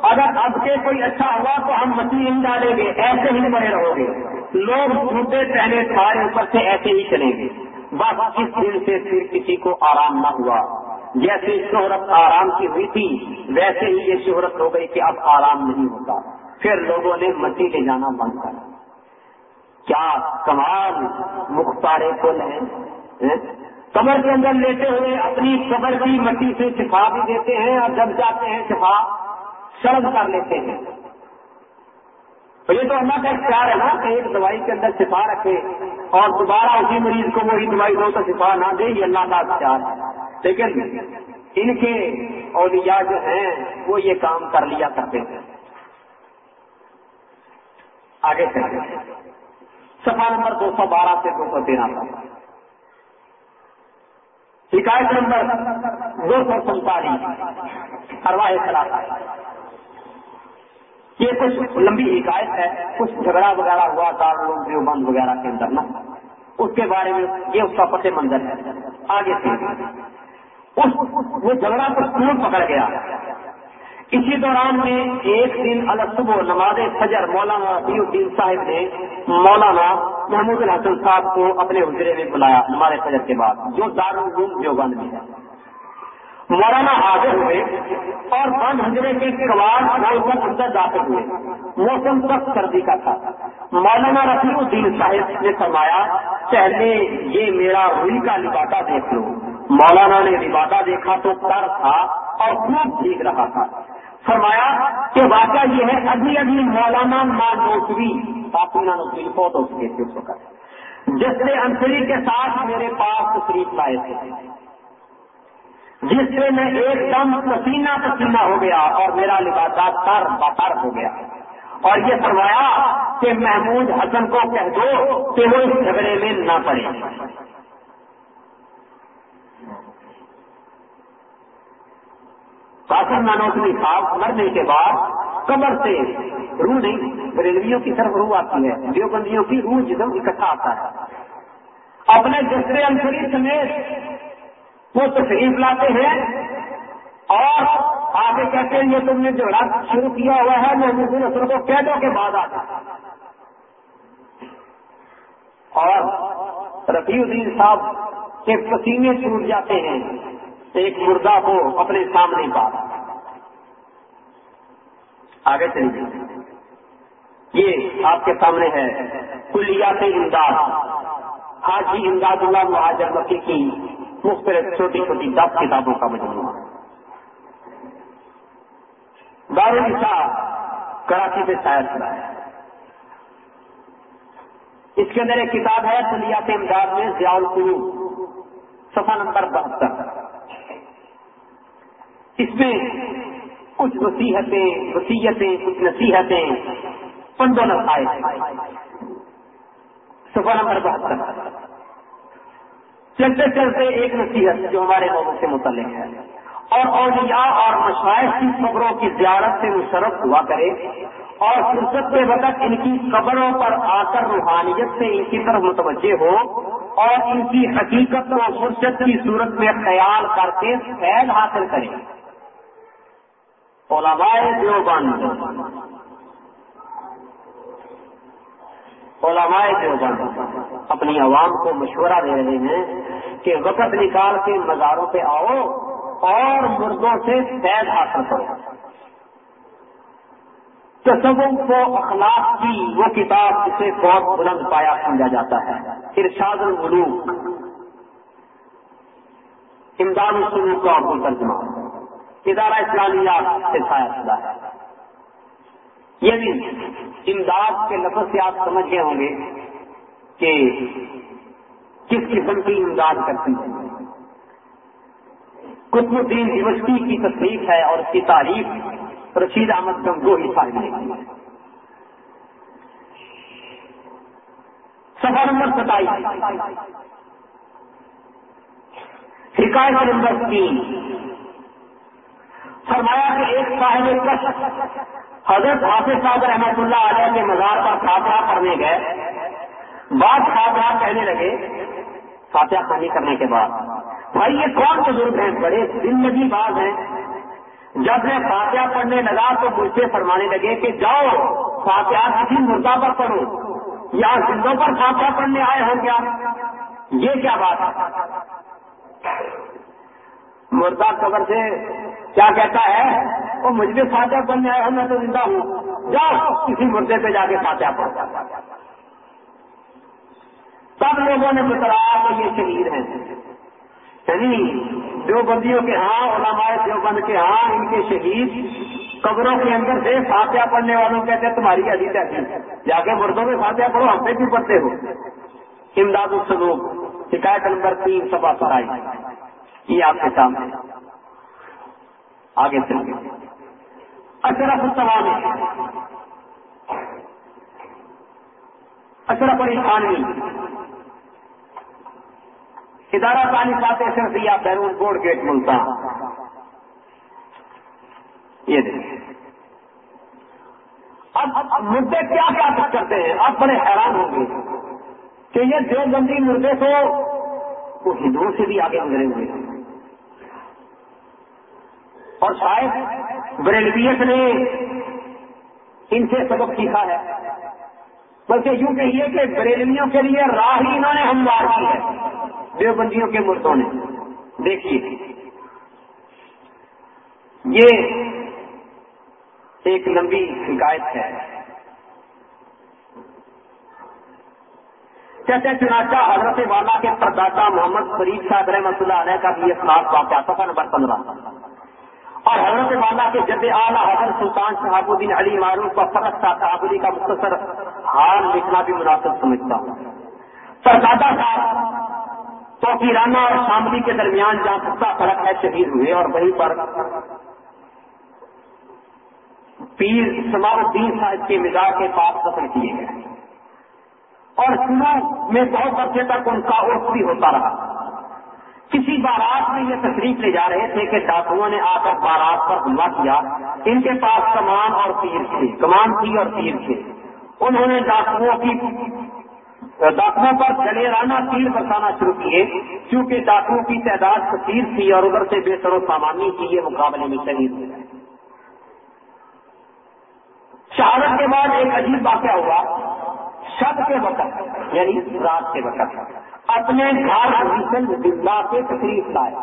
اگر اب کے کوئی اچھا ہوا تو ہم مچھلی نہیں ڈالیں گے، ایسے ہی بڑے رہو گے۔ لوگ جھوٹے پہلے سارے اوپر سے ایسے ہی چلیں گے۔ بس اس دن سے پھر کسی کو آرام نہ ہوا۔ جیسے شہرت آرام کی ہوئی تھی، ویسے ہی یہ شہرت ہو گئی کہ اب آرام نہیں ہوتا۔ پھر لوگوں نے مٹی لے جانا بند کر۔ کیا کمال مختار پل ہے کمر ہاں؟ کے اندر لیتے ہوئے اپنی قبر کی مٹی سے شفا بھی دیتے ہیں اور جب جاتے ہیں شفا سرد کر لیتے ہیں۔ تو یہ تو اللہ کا اختیار ہے نا کہ ایک دوائی کے اندر شفا رکھے اور دوبارہ اسی مریض کو وہی دوائی دو تو شفا نہ دے، یہ اللہ کا اختیار ہے۔ لیکن ان کے اولیاء جو ہیں، وہ یہ کام کر لیا کرتے تھے۔ آگے چلے سفا نمبر دو سو بارہ سے دو سو تیرہ تک۔ شکایت نمبر دو سو سنتالیس۔ ارواہ خلاف یہ کچھ لمبی حکایت ہے، کچھ جھگڑا وغیرہ ہوا تھا بند وغیرہ کے اندر نا۔ اس کے بارے میں یہ اس کا پس منظر ہے۔ آگے سے۔ وہ جھگڑا کچھ ٹوٹ پکڑ گیا؟ اسی دوران میں ایک دن الگ صبح نماز فجر مولانا رفیع الدین صاحب نے مولانا محمود الحسن صاحب کو اپنے حجرے میں بلایا نماز فجر کے بعد، جو دارالعلوم دیوبند میں ہے۔ مولانا حاضر ہوئے اور بند حجرے کے کباب کھول کر اندر داخل ہوئے۔ موسم سخت سردی کا تھا۔ مولانا رفیع الدین صاحب نے فرمایا، پہلے یہ میرا روئی کا لباٹا دیکھ لو۔ مولانا نے لباٹا دیکھا تو کر تھا اور خوب بھیگ رہا تھا۔ فرمایا کہ واقعہ یہ ہے، ابھی ابھی مولانا نوسری کافی نوسری بہت اس وقت۔ جس نے انسری کے ساتھ میرے پاس تشریف لائے تھے۔ جس سے میں ایک دم پسینہ پسینہ ہو گیا اور میرا لباس تر بتر ہو گیا۔ اور یہ فرمایا کہ محمود حسن کو کہہ دو کہ وہ اس جھگڑے میں نہ پڑے۔ قاسم نانوسری صاحب مرنے کے بعد قبر سے روح نہیں ریلویوں کی طرف روح آتی ہے، دیوبندیوں کی روح جسم اکٹھا آتا ہے۔ اپنے دوسرے انسری سمیت وہ تشریف لاتے ہیں اور آگے کہتے ہیں، یہ تم نے جو رات شروع کیا ہوا ہے میں مسلم اثر کو کہہ دو کے بعد آتا اور رفیع الدین صاحب کے پسینے چھوٹ جاتے ہیں، ایک مردہ کو اپنے سامنے پا آگے چلیے یہ آپ کے سامنے ہے، کلیات امداد۔ حاجی امداد اللہ مہاجر مکی کی مختلف چھوٹی چھوٹی دس کتابوں کا مجموعہ۔ دارالشا کراچی سے شاید کیا ہے۔ اس کے اندر ایک کتاب ہے سلیات امداد میں ضیاء القلو صفحہ نمبر بہتر۔ اس میں کچھ وسیحتیں وسیعتیں کچھ نصیحتیں پندوں نسائے صفحہ نمبر بہتر۔ چلتے چلتے ایک نصیحت جو ہمارے لوگوں سے متعلق ہے۔ اور اولیاء اور مشاعر کی قبروں کی زیارت سے مشرف ہوا کرے اور فرصت کے وقت ان کی قبروں پر آ کر روحانیت سے ان کی طرف متوجہ ہو اور ان کی حقیقت کو فرصت کی صورت میں خیال کر کے فیض حاصل کرے۔ علماء دیوبند علماء دیوبند اپنی عوام کو مشورہ دے رہے ہیں کہ وقت نکال کے مزاروں پہ آؤ اور مردوں سے فیض حاصل کرو۔ تصور کو اخلاق کی وہ کتاب جسے بہت بلند پایا سمجھا جاتا ہے۔ ارشاد الملوک۔ امداد السلوک کا ترجمہ ادارہ اسلامیہ سے چھایا شدہ ہے۔ یہ بھی امداد کے لفظ سے آپ سمجھ گئے ہوں گے کہ کس قسم کی امداد کرتی ہے۔ قطب الدین یونیورسٹی کی تصریف ہے اور اس کی تعریف رشید احمد گنگو ہی صاحب نے۔ سفا نمبر ستائیس۔ حکایت نمبر تین۔ فرمایا کہ ایک صاحب حضرت حافظ صاحب رحمت اللہ علیہ کے مزار پر فاتحہ پڑھنے گئے۔ بعد فاتحہ کہنے لگے، فاتحہ خانی کرنے کے بعد۔ بھائی، یہ کون بزرگ ہیں؟ بڑے زندگی باز ہیں۔ جب میں فاتحہ پڑھنے لگا تو مجھ سے فرمانے لگے کہ جاؤ، فاتحہ کسی مردہ پر پڑھو۔ یا زندوں پر فاتحہ پڑھنے آئے ہوں کیا؟ یہ کیا بات ہے؟ مردہ قبر سے کیا کہتا ہے؟ وہ مجھ بھی فاتحہ پڑھنے آئے ہوں میں تو زندہ ہوں۔ جاؤ، کسی مردے پہ جا کے فاتحہ پڑھ سب لوگوں نے بتلایا کہ یہ شہید ہیں۔ یعنی جو بندیوں کے ہاں علماء دیوبند کے ہاں ان کے شہید قبروں کے اندر سے فاتحہ پڑھنے والوں کہتے ہیں، تمہاری عزیز ہے۔ جا کے مردوں میں فاتحہ پڑھو، ہم پہ کیوں پڑھتے ہو؟ امداد السلوک شکایت نمبر تین سبا سرائی۔ یہ آپ کے سامنے۔ آگے چلیے اشرف السلام اشرف علی خانوی ادارہ پانی پاتے سرسیا بیرون بورڈ گیٹ ملتا۔ یہ دیکھیں۔ اب مردے کیا کیا کرتے ہیں؟ آپ بڑے حیران ہوں گے کہ یہ جو مردے کو وہ ہندوؤں سے بھی آگے گزرے ہوئے۔ ہیں اور شاید بریلویت نے ان سے سبق سیکھا ہے۔ بلکہ یوں کہیے کہ بریلویوں کے لیے راہ ہی انہوں نے ہموار کی ہے۔ دیوبندیوں کے مردوں نے۔ دیکھیے۔ یہ ایک لمبی شکایت ہے۔ کہتے چنانچہ حضرت والا کے پرداتا محمد فرید صاحب رحمۃ اللہ علیہ کا بھی یہ خاص واقعہ سفر نمبر پندرہ اور حضرت والا کے جد اعلیٰ حضرت سلطان صحاب الدین علی معروف کا فرق تھا صحابری کا مختصر حال لکھنا بھی مناسب سمجھتا ہوں۔ پردادا صاحب تو کیرانہ اور شاملی کے درمیان جہاں سستا فرق ہے شہید ہوئے اور وہیں پر پیر سما الدین صاحب کے مزاج کے پاس دفن کیے گئے۔ اور شروع میں بہت عرصے تک ان کا عرف بھی ہوتا رہا۔ کسی بارات میں یہ تشریف لے جا رہے تھے کہ ڈاکوؤں نے آ کر بارات پر حملہ کیا، ان کے پاس کمان اور تیر تھے، کمان تھی اور تیر تھے۔ انہوں نے ڈاکوؤں کی ڈاکوؤں پر جلیرانہ تیر برسانا شروع کیے کیونکہ ڈاکوؤں کی تعداد کثیر تھی اور ادھر سے بے سر و سامانی کی یہ مقابلے میں شہید ہوئے شہادت کے بعد ایک عجیب واقعہ ہوا، شب کے وقت یعنی رات کے وقت۔ اپنے گھر زندہ کے تکلیف لائے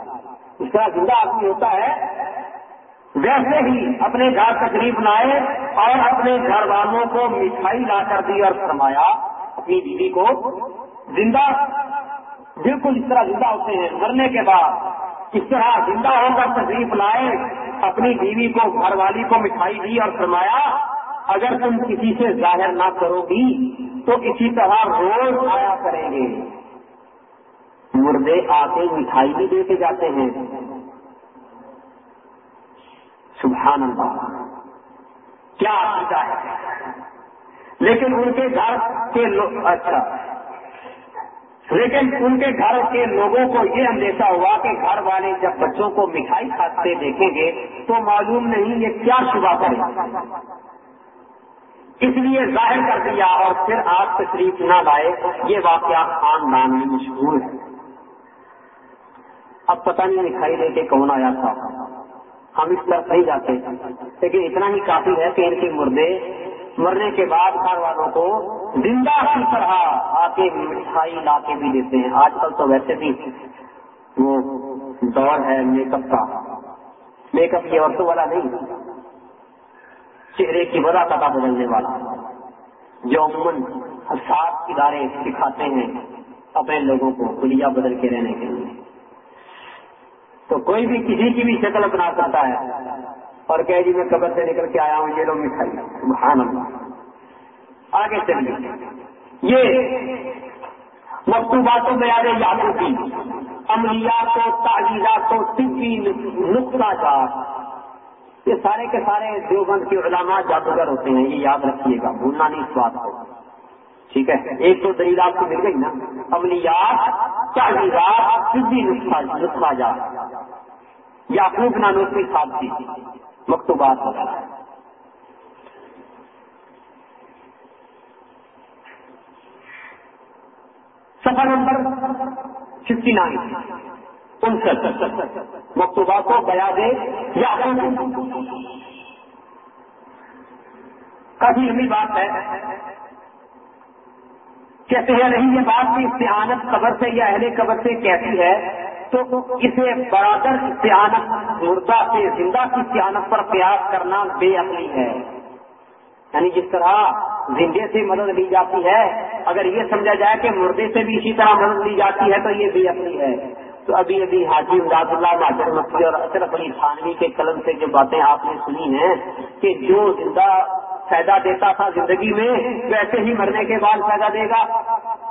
اس طرح زندہ آدمی ہوتا ہے، ویسے ہی اپنے گھر تکلیف لائے اور اپنے گھر والوں کو مٹھائی لا کر دی اور فرمایا، اپنی بیوی کو، زندہ، بالکل اس طرح زندہ ہوتے ہیں۔ مرنے کے بعد اس طرح زندہ ہو کر تشریف لائے اپنی بیوی کو، گھر والی کو مٹھائی دی اور فرمایا، اگر تم کسی سے ظاہر نہ کرو گی تو اسی طرح روز آیا کریں گے۔ مردے آ کے مٹھائی بھی دے کے جاتے ہیں۔ سبحان اللہ۔ کیا عقیدہ ہے؟ لیکن ان کے گھر کے لوگ اچھا۔ لیکن ان کے گھر کے لوگوں کو یہ اندیشہ ہوا کہ گھر والے جب بچوں کو مٹھائی کھاتے دیکھیں گے تو معلوم نہیں یہ کیا شبہ کرے اس لیے ظاہر کر دیا اور پھر آپ تشریف نہ لائے، یہ واقعہ خاندان میں مشہور ہے۔ اب پتہ نہیں مٹھائی لے کے کون آیا تھا۔ ہم اس طرف نہیں جاتے۔ لیکن اتنا ہی کافی ہے کہ ان کے مردے مرنے کے بعد گھر والوں کو زندہ کی طرح آ کے مٹھائی لا کے بھی دیتے ہیں۔ آج کل تو ویسے بھی وہ دور ہے میک اپ کا۔ میک اپ یہ عورتوں والا نہیں۔ چہرے کی وجہ پتا بدلنے والا۔ جو عموماً سات ادارے سکھاتے ہیں اپنے لوگوں کو دنیا بدل کے رہنے کے لیے۔ تو کوئی بھی کسی کی بھی شکل بنا سکتا ہے اور کہ جی میں قبر سے نکل کے آیا ہوں، یہ لو مٹھائی سبحان اللہ۔ آگے چلیے یہ مکتوبات و بیان یادوں کی۔ عملیات و تعلیمات و طبی نقطہ جات یہ سارے کے سارے دیوبند کے علماء جادوگر ہوتے ہیں، یہ یاد رکھیے گا۔ بھولنا نہیں اس بات کو۔ ٹھیک ہے؟ ایک تو دلیل آپ کو مل گئی نا؟ عملیات تعلیمات طبی نسخہ جات یا خوب نانوسی صاحب کی مکتوبات وغیرہ۔ سفر نمبر ففٹی نائن انسٹھ۔ مکتوبہ کو بیا دے یا کافی لمبی بات ہے۔ کہتے ہیں، نہیں، یہ بات کی استعانت قبر سے یا اہل قبر سے کیسی ہے، تو اسے برادر استعانت، مردہ سے زندہ کی استعانت پر قیاس کرنا بے عقلی ہے۔ یعنی جس طرح زندے سے مدد لی جاتی ہے، اگر یہ سمجھا جائے کہ مردے سے بھی اسی طرح مدد لی جاتی ہے، تو یہ بے عقلی ہے۔ تو ابھی ابھی حاجی امداد اللہ ماجر مفتی اور اشرف علی خانوی کے قلم سے جو باتیں آپ نے سنی ہیں کہ جو زندہ فائدہ دیتا تھا زندگی میں، ویسے ہی مرنے کے بعد فائدہ دے گا۔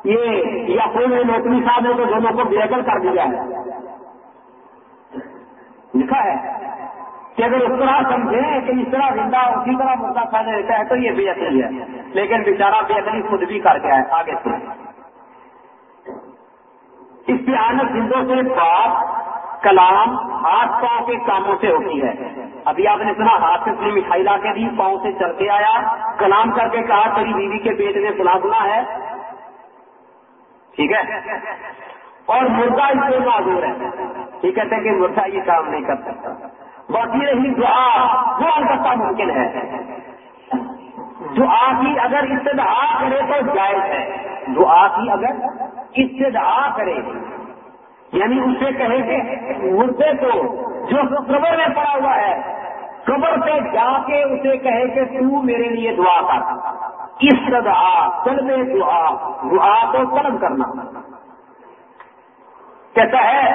یہ یا کوئی نوکری صاحب نے تو دونوں کو بےعقل کر دیا ہے۔ لکھا ہے کہ اگر اس طرح سمجھیں کہ اس طرح زندہ اسی طرح مردہ فائدہ دیتا ہے، تو یہ بے عقلی ہے۔ لیکن بیچارہ بے عقلی خود بھی کر کے آئے آگے سے۔ اس استعانت زندوں سے بات، کلام، ہاتھ پاؤں کے کاموں سے ہوتی ہے۔ ابھی آپ نے سنا، ہاتھ سے اپنی مٹھائی لا کے دی پاؤں سے چل کے آیا، کلام کر کے کہا، تیری بیوی کے پیٹ میں سنا سنا ہے۔ ٹھیک ہے؟ اور مردہ اس سے معذور ہے۔ یہ کہتے ہیں کہ مردہ یہ کام نہیں کر سکتا۔ باقی رہی دعا۔ وہ البتہ ممکن ہے۔ دعا کی اگر استدعا کرے تو جائز ہے۔ دعا کی اگر استدعا کرے یعنی اسے کہے کہ مردے کو جو قبر میں پڑا ہوا ہے، قبر پہ جا کے اسے کہے کہ تو میرے لیے دعا کر۔ استدعا طلب دعا دعا کو طلب کرنا۔ کہتا ہے،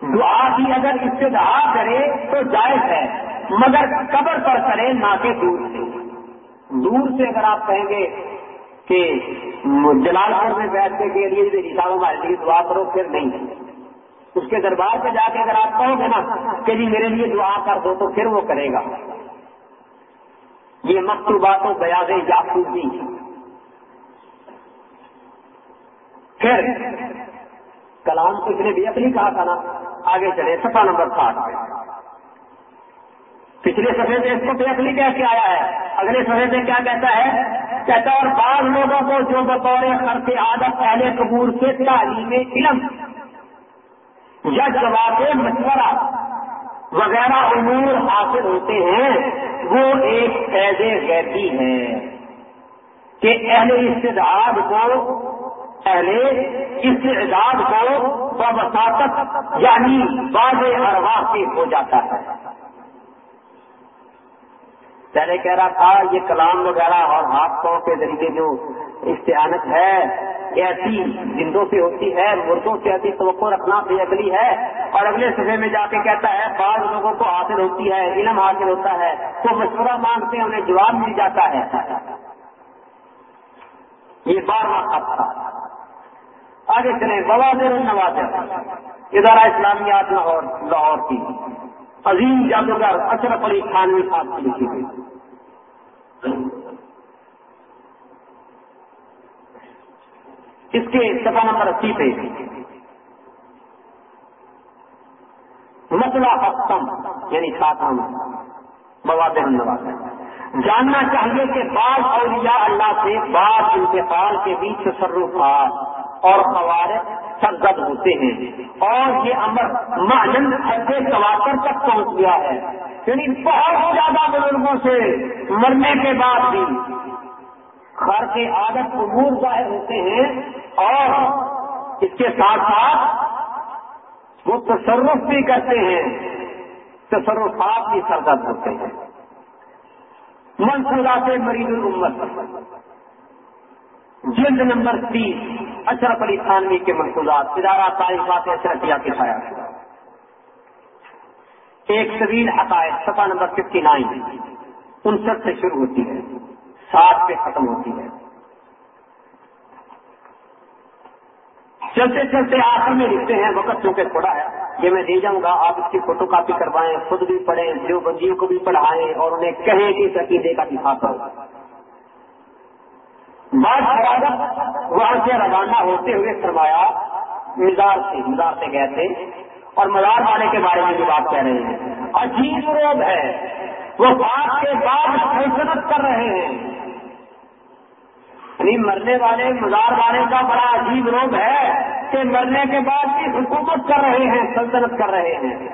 دعا کی اگر استدعا کرے تو جائز ہے، مگر قبر پر کرے نہ کہ دور سے۔ دور سے اگر آپ کہیں گے کہ جلال پور میں بیٹھنے کے لیے ہمارے لیے دعا کرو، پھر نہیں۔ اس کے دربار پہ جا کے اگر آپ کہو گے نا کہ جی میرے لیے دعا کر دو تو پھر وہ کرے گا۔ یہ مکتوبات و بیاض جاسوسی۔ پھر کلام کو اس نے بھی اپنی کہا تھا نا، آگے چلے سفا نمبر سات پچھلے سفے سے اس کو بے اصلی کہہ کے آیا ہے۔ اگلے سفے سے کیا کہتا ہے؟ کہتا اور بعض لوگوں کو جو بطور خرچ عادت پہلے قبور سے تعلیم علم یا جواب مشورہ وغیرہ امور حاصل ہوتے ہیں، وہ ایک قید غیبی ہے کہ اہل استداد کو، اہل استعداد کو بساطت یعنی واضح ارواح سے ہو جاتا ہے۔ پہلے کہہ رہا تھا، یہ کلام وغیرہ اور ہاتھ پاؤں کے ذریعے جو استعانت ہے ایسی زندوں سے ہوتی ہے، مردوں سے ایسی توقع رکھنا بے اگلی ہے۔ اور اگلے صفحے میں جا کے کہتا ہے، بعض لوگوں کو حاصل ہوتی ہے، علم حاصل ہوتا ہے، تو مشورہ مانگتے ہیں، انہیں جواب مل جاتا ہے۔ یہ بارہ خط تھا۔ آگے چلیں بوادر نوازر ادارہ اسلامیات لاہور لاہور کی۔ عظیم جادوگر اشرف علی خانوی صاحب کی۔ لکھی گئی اس کے سفا نمبر اسی پہ مسئلہ ختم یعنی ساتم بواد نواز جاننا چاہیے کہ بعض اولیاء اللہ سے، بعض انتقال کے بیچ تصرفات اور قوارب سرزد ہوتے ہیں۔ اور یہ امر مانند ایسے تواتر تک پہنچ گیا ہے۔ یعنی بہت زیادہ بزرگوں سے مرنے کے بعد بھی گھر کے عادت عبور ظاہر ہوتے ہیں اور اس کے ساتھ ساتھ وہ تصرف بھی کرتے ہیں، تصرفات بھی سرگرد ہوتے ہیں۔ منصورات مریض الامت۔ جلد نمبر تیس، اشرف علی خانوی کے منصوبات ادارہ تعریفات اشرفیہ کے خیال ایک طویل حقائق سفا نمبر ففٹی نائن انسٹھ سے شروع ہوتی ہے۔ سات پہ ختم ہوتی ہے۔ چلتے چلتے آخر میں لکھتے ہیں، وقت چونکہ تھوڑا ہے، یہ میں دے جاؤں گا، آپ اس کی فوٹو کاپی کروائیں، خود بھی پڑھیں جو بندیوں کو بھی پڑھائیں اور انہیں کہیں کہ عقیدے کا دفاع کرو بات وہاں سے روانہ ہوتے ہوئے فرمایا، مزار سے مزار سے گئے تھے اور مزار والے کے بارے میں بھی بات کہہ رہے ہیں۔ عجیب روب ہے، وہ بات کے بعد سلطنت کر رہے ہیں۔ یعنی مرنے والے، مزار والے کا بڑا عجیب روب ہے کہ مرنے کے بعد بھی حکومت کر رہے ہیں، سلطنت کر رہے ہیں۔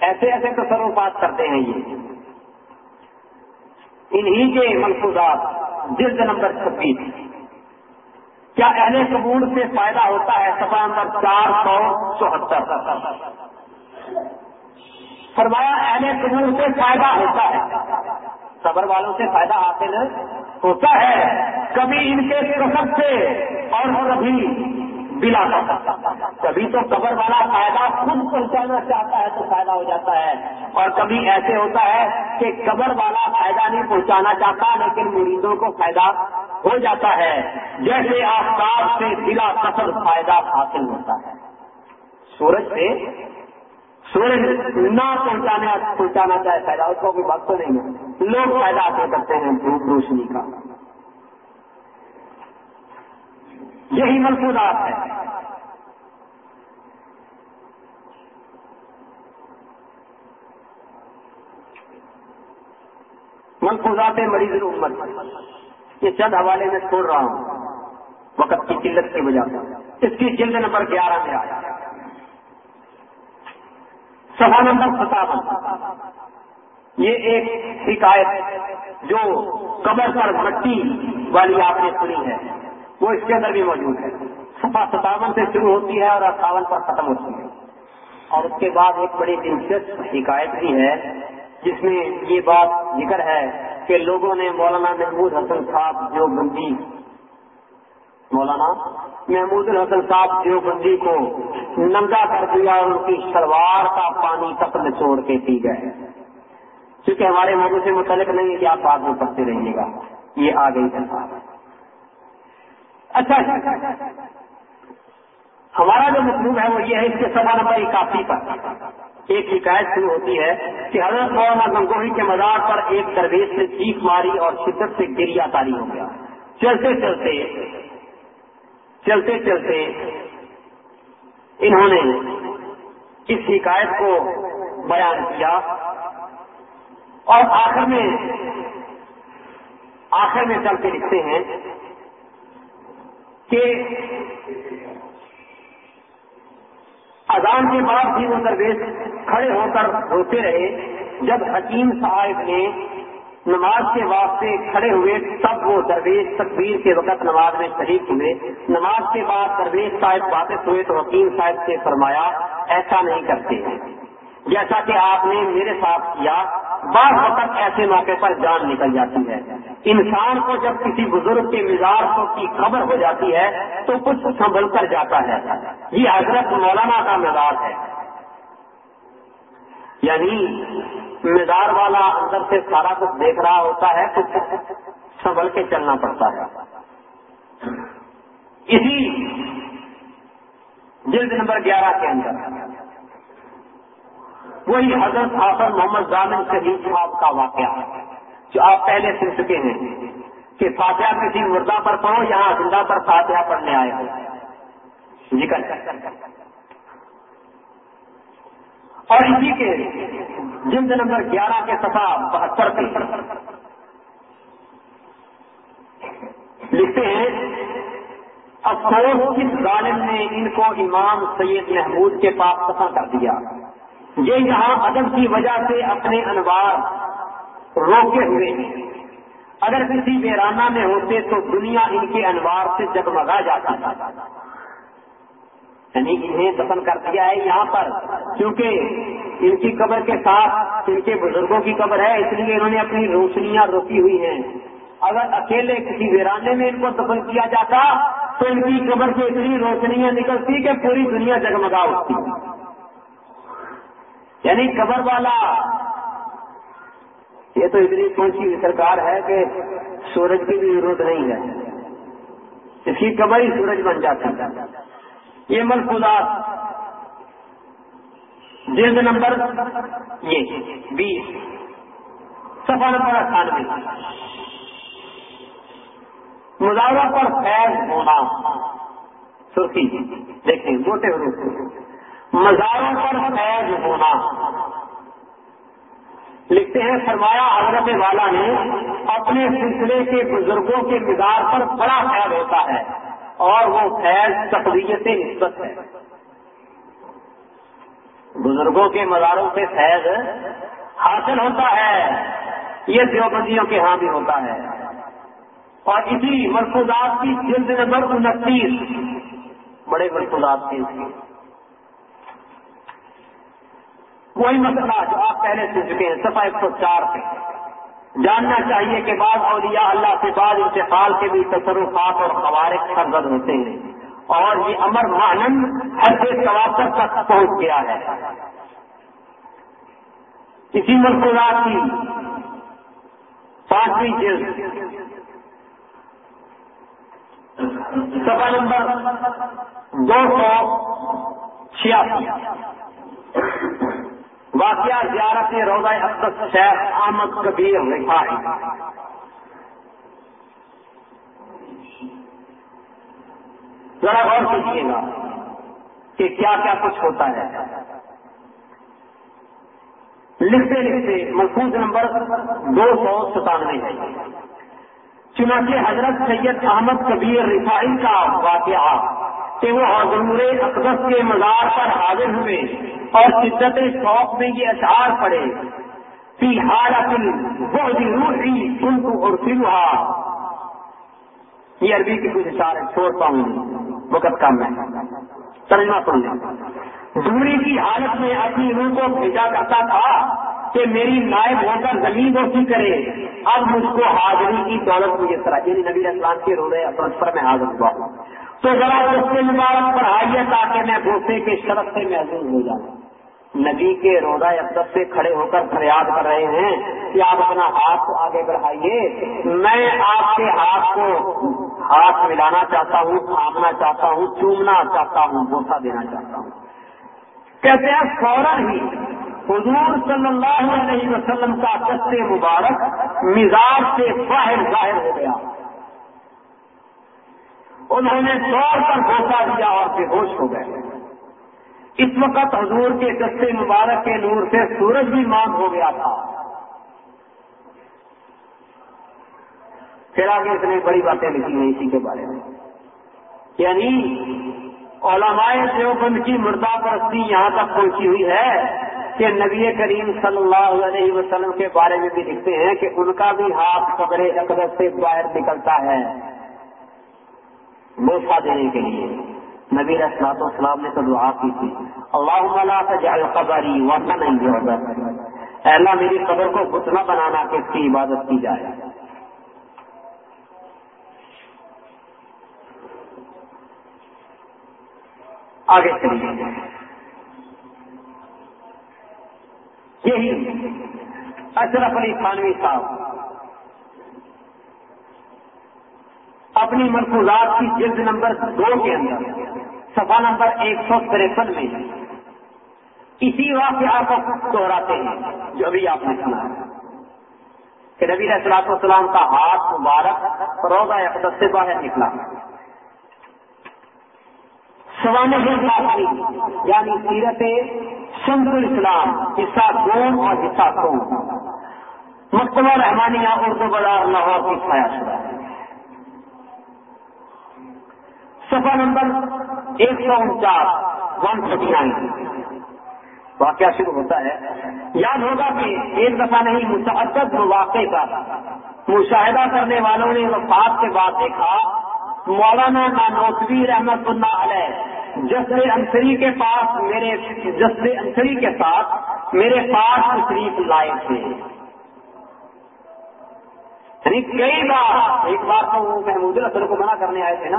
ایسے ایسے تصرفات کرتے ہیں یہ۔ انہی کے ملفوظات جلد نمبر چھبیس۔ کیا اہل قبول سے فائدہ ہوتا ہے؟ سفا نمبر چار سو چوہتر۔ فرمایا، اہل قبول سے فائدہ ہوتا ہے۔ صبر والوں سے فائدہ حاصل ہوتا ہے۔ کبھی ان کے کسب سے اور کبھی بلا کبھی تو قبر والا فائدہ خود پہنچانا چاہتا ہے تو فائدہ ہو جاتا ہے۔ اور کبھی ایسے ہوتا ہے کہ قبر والا فائدہ نہیں پہنچانا چاہتا، لیکن مریضوں کو فائدہ ہو جاتا ہے۔ جیسے آفتاب سے بلا قصر فائدہ حاصل ہوتا ہے۔ سورج سے سورج نہ پہنچانے پہنچانا چاہے فائدہ اس کو کوئی وقت نہیں ہے۔ لوگ فائدہ حاصل کرتے ہیں دھوپ روشنی کا۔ یہی ملفوظات ہے ملفوظات مریض امت یہ چند حوالے میں چھوڑ رہا ہوں۔ وقت کی قلت کی وجہ سے۔ اس کی جلد نمبر گیارہ میں آیا سفا نمبر ستاون یہ ایک شکایت جو قبر پر مٹی والی آپ نے سنی ہے۔ وہ اس کے اندر بھی موجود ہے۔ سفا ستاون سے شروع ہوتی ہے اور اٹھاون پر ختم ہوتی ہے۔ اور اس کے بعد ایک بڑی دلچسپ حکایت بھی ہے، جس میں یہ بات ذکر ہے کہ لوگوں نے مولانا محمود حسن صاحب جو بندی مولانا محمود الحسن صاحب جو بندی کو ننگا کر دیا اور ان کی شلوار کا پانی تک نچوڑ کے پی گئے۔ کیونکہ ہمارے موضوع سے متعلق نہیں کہ آپ بعد میں پڑھتے رہیے گا۔ یہ آ گئی ہے اچھا۔ ہمارا جو مطلوب ہے وہ یہ ہے اس کے سوا نمبر اکاسی پر ایک شکایت شروع ہوتی ہے کہ حضرت مولانا گنگوہی کے مزار پر ایک درویش سے چیخ ماری اور شدت سے گریا تاری ہو گیا۔ چلتے چلتے چلتے چلتے انہوں نے اس شکایت کو بیان کیا اور آخر میں آخر میں چل کے لکھتے ہیں کہ اذان کے بعد بھی وہ درویش کھڑے ہو کر روتے رہے جب حکیم صاحب نے نماز کے واسطے کھڑے ہوئے تب وہ درویش تقبیر کے وقت نماز میں شریک ہوئے۔ نماز کے بعد درویش صاحب واپس ہوئے تو حکیم صاحب سے فرمایا، ایسا نہیں کرتے۔ جیسا کہ آپ نے میرے ساتھ کیا، بعض وقت ایسے موقع پر جان نکل جاتی ہے۔ انسان کو جب کسی بزرگ کے مزاج کو کی خبر ہو جاتی ہے تو کچھ سنبھل کر جاتا ہے۔ یہ حضرت مولانا کا مزاج ہے۔ یعنی مزار والا اندر سے سارا کچھ دیکھ رہا ہوتا ہے، کچھ سنبھل کے چلنا پڑتا ہے۔ اسی جلد نمبر گیارہ کے اندر، وہی حضرت حافظ محمد ضامن شہید صاحب کا واقعہ، جو آپ پہلے سن چکے ہیں کہ فاتحہ کسی مردہ پر پڑھو یہاں زندہ پر فاتحہ پڑھنے آئے ہو۔ ذکر۔ اور اسی کے جلد نمبر گیارہ کے سفا بہتر پہ لکھتے ہیں، افسوس کس ظالم نے ان کو امام سید محمود کے پاس سفا کر دیا۔ یہ یہاں ادب کی وجہ سے اپنے انوار روکے ہوئے ہیں۔ اگر کسی ویرانہ میں ہوتے تو دنیا ان کے انوار سے جگمگا جاتا۔ تھا یعنی انہیں دفن کر دیا ہے یہاں پر، کیونکہ ان کی قبر کے ساتھ ان کے بزرگوں کی قبر ہے، اس لیے انہوں نے اپنی روشنیاں روکی ہوئی ہیں۔ اگر اکیلے کسی ویرانے میں ان کو دفن کیا جاتا، تو ان کی قبر سے اتنی روشنیاں نکلتی کہ پوری دنیا جگمگا اٹھتی۔ یعنی قبر والا، یہ تو اتنی پہنچی ہوئی سرکار ہے کہ سورج کی بھی ضرورت نہیں ہے۔ اس کی قبر ہی سورج بن جاتا ہے یہ ملفوظات جلد نمبر یہ بیس سفا نمبر اٹھانوے۔ مظاہرہ پر فیض ہونا۔ سرخی، دیکھیں موٹے روپ مزاروں پر فیض ہونا۔ لکھتے ہیں، فرمایا، حضرت والا نے اپنے سلسلے کے بزرگوں کے مزار پر بڑا خیال ہوتا ہے۔ اور وہ فیض تقویت نسبت ہے۔ بزرگوں کے مزاروں سے فیض حاصل ہوتا ہے۔ یہ دیوبندیوں کے ہاں بھی ہوتا ہے۔ اور اسی مرفوظات کی جلد نمبر انتیس۔ بڑے مرفوظات کے اس وہی مسئلہ جو آپ پہلے سن چکے ہیں، صفحہ ایک سو چار پہ۔ جاننا چاہیے کہ بعض اولیاء اللہ سے بعض انتقال کے بھی تصرفات اور خوارق سرگرد ہوتے ہیں۔ اور یہ امر مانند ہر تواتر تک پہنچ گیا ہے۔ اسی مرکزات کی پانچویں جلد سفا نمبر دو سو چھیاسی۔ واقعہ زیارت روزہ اقدس شیخ احمد کبیر رفائی ذرا غور کیجیے گا کہ کیا کیا کچھ ہوتا ہے۔ لکھتے لکھتے محفوظ نمبر دو سو ستانوے ہے۔ چنانچہ حضرت سید احمد کبیر رفائی کا واقعہ۔ کہ وہ حضور اقدس کے مزار پر حاضر ہوئے اور شدت شوق میں یہ اشعار پڑے فی حالت بہت روحی ان کو اور سلوہا یہ عربی کے کچھ اشعار چھوڑ پاؤں، وقت کم ہے۔ ترجمہ سن لیں۔ دوری کی حالت میں اپنی روح کو بھیجا کرتا تھا کہ میری نائب ہو کر زمین دوستی کرے۔ اب مجھ کو حاضری کی دولت مجھے طرح یعنی نبی اسلام کے روڑے اپنے پر میں حاضر ہوا۔ تو ذرا اس کے مبارک پڑھائیے تاکہ میں بوسے کے شرط سے محسوس ہو جاؤں۔ نبی کے روزہ ادب سے کھڑے ہو کر فریاد کر رہے ہیں کہ آپ اپنا ہاتھ آگے بڑھائیے۔ میں آپ کے ہاتھ کو ہاتھ ملانا چاہتا ہوں، تھامنا چاہتا ہوں، چومنا چاہتا ہوں بوسا دینا چاہتا ہوں۔ کہتے ہیں، فوراً ہی حضور صلی اللہ علیہ وسلم کا دست مبارک مزاج سے باہر ظاہر ہو گیا۔ انہوں نے دور پر بوسا دیا اور بے ہوش ہو گئے۔ اس وقت حضور کے دستے مبارک کے نور سے سورج بھی مانگ ہو گیا تھا۔ پھر آگے اتنی بڑی باتیں لکھی ہیں اسی کے بارے میں۔ یعنی علماء دیوبند کی مردہ پرستی یہاں تک پہنچی ہوئی ہے کہ نبی کریم صلی اللہ علیہ وسلم کے بارے میں بھی لکھتے ہیں کہ ان کا بھی ہاتھ قبر اقدس سے باہر نکلتا ہے۔ بوسا دینے کے لیے۔ نبی اسلام اسلام نے تو دعا کی تھی۔ اللہ کا جائے قبری ورنہ نہیں ہوگا اللہ، میری قبر کو گتنا بنانا کہ اس کی عبادت کی جائے؟ آگے چلیے۔ یہی اشرف علی خانوی صاحب۔ اپنی مرکوزات کی جلد نمبر دو کے اندر سفا نمبر ایک سو تریپن میں اسی واقعہ کو دوہراتے ہیں، جو ابھی آپ نے سنا ہے۔ کہ نبی اصلاط والسلام کا ہاتھ مبارک روزہ اقدس سے باہر نکلا۔ سوانح یعنی سیرت سنت الاسلام، حصہ دون اور حصہ کون مکتبہ رحمانیہ اردو بازار لاہور کی چھایا شدہ۔ سفا نمبر ایک سو انچاس، ون تھرٹی نائن۔ واقعہ شروع ہوتا ہے۔ یاد ہوگا کہ ایک دفعہ نہیں، متعدد مواقع کا مشاہدہ کرنے والوں نے وفات کے بعد دیکھا مولانا نانوتوی رحمت اللہ علیہ جسر انصری کے پاس میرے جسر انصری کے ساتھ میرے پاس تشریف لائے تھے۔ یعنی کئی بار، ایک بار تو وہ محمود الحسن کو منع کرنے آئے تھے نا۔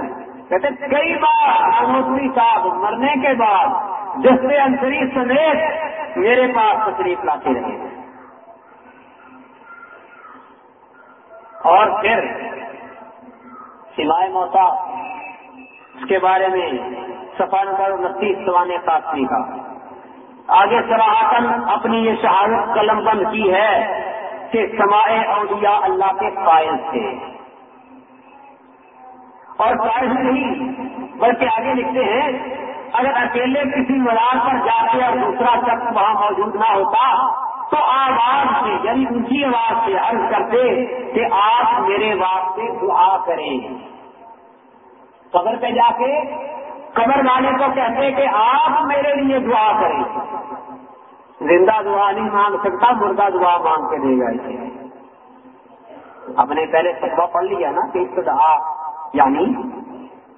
کہتے کئی بار محمود صاحب مرنے کے بعد جس سے انصری سمیت میرے پاس تشریف لاتے رہے اور پھر سوائے موتا اس کے بارے میں سفا نمبر انتیس سوانے قاسمی کا آگے سراہتن اپنی یہ شہادت قلم بند کی ہے کہ سمائے اولیاء اللہ کے قائل تھے۔ اور قائل نہیں، بلکہ آگے لکھتے ہیں، اگر اکیلے کسی مزار پر جاتے اور دوسرا شخص وہاں موجود نہ ہوتا، تو آواز سے یعنی اونچی آواز سے عرض کرتے کہ آپ میرے واسطے دعا کریں۔ قبر پہ جا کے قبر والے کو کہتے کہ آپ میرے لیے دعا کریں۔ زندہ دعا نہیں مانگ سکتا، مردہ دعا مانگ کے دے گا اسے۔ اپنے پہلے فتوا پڑھ لیا نا کہ ابتدا یعنی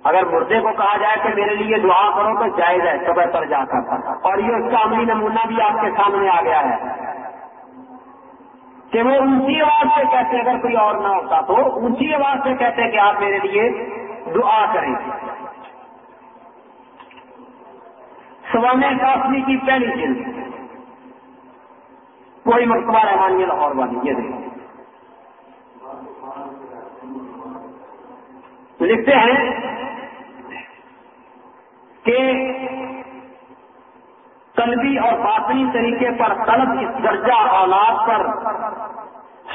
اگر مردے کو کہا جائے کہ میرے لیے دعا کرو تو جائز ہے، قبر پر جا کر۔ اور یہ اس کا عملی نمونہ بھی آپ کے سامنے آ گیا ہے۔ کہ وہ اونچی آواز سے کہتے اگر کوئی اور نہ ہوتا تو اونچی آواز سے کہتے کہ آپ میرے لیے دعا کریں۔ سوانے کافی کی پہلی جلد۔ کوئی مرتبہ رحمانی لاہور والی، یہ دیکھیں۔ لکھتے ہیں کہ قلبی اور باطنی طریقے پر طلب اس درجہ اولاد پر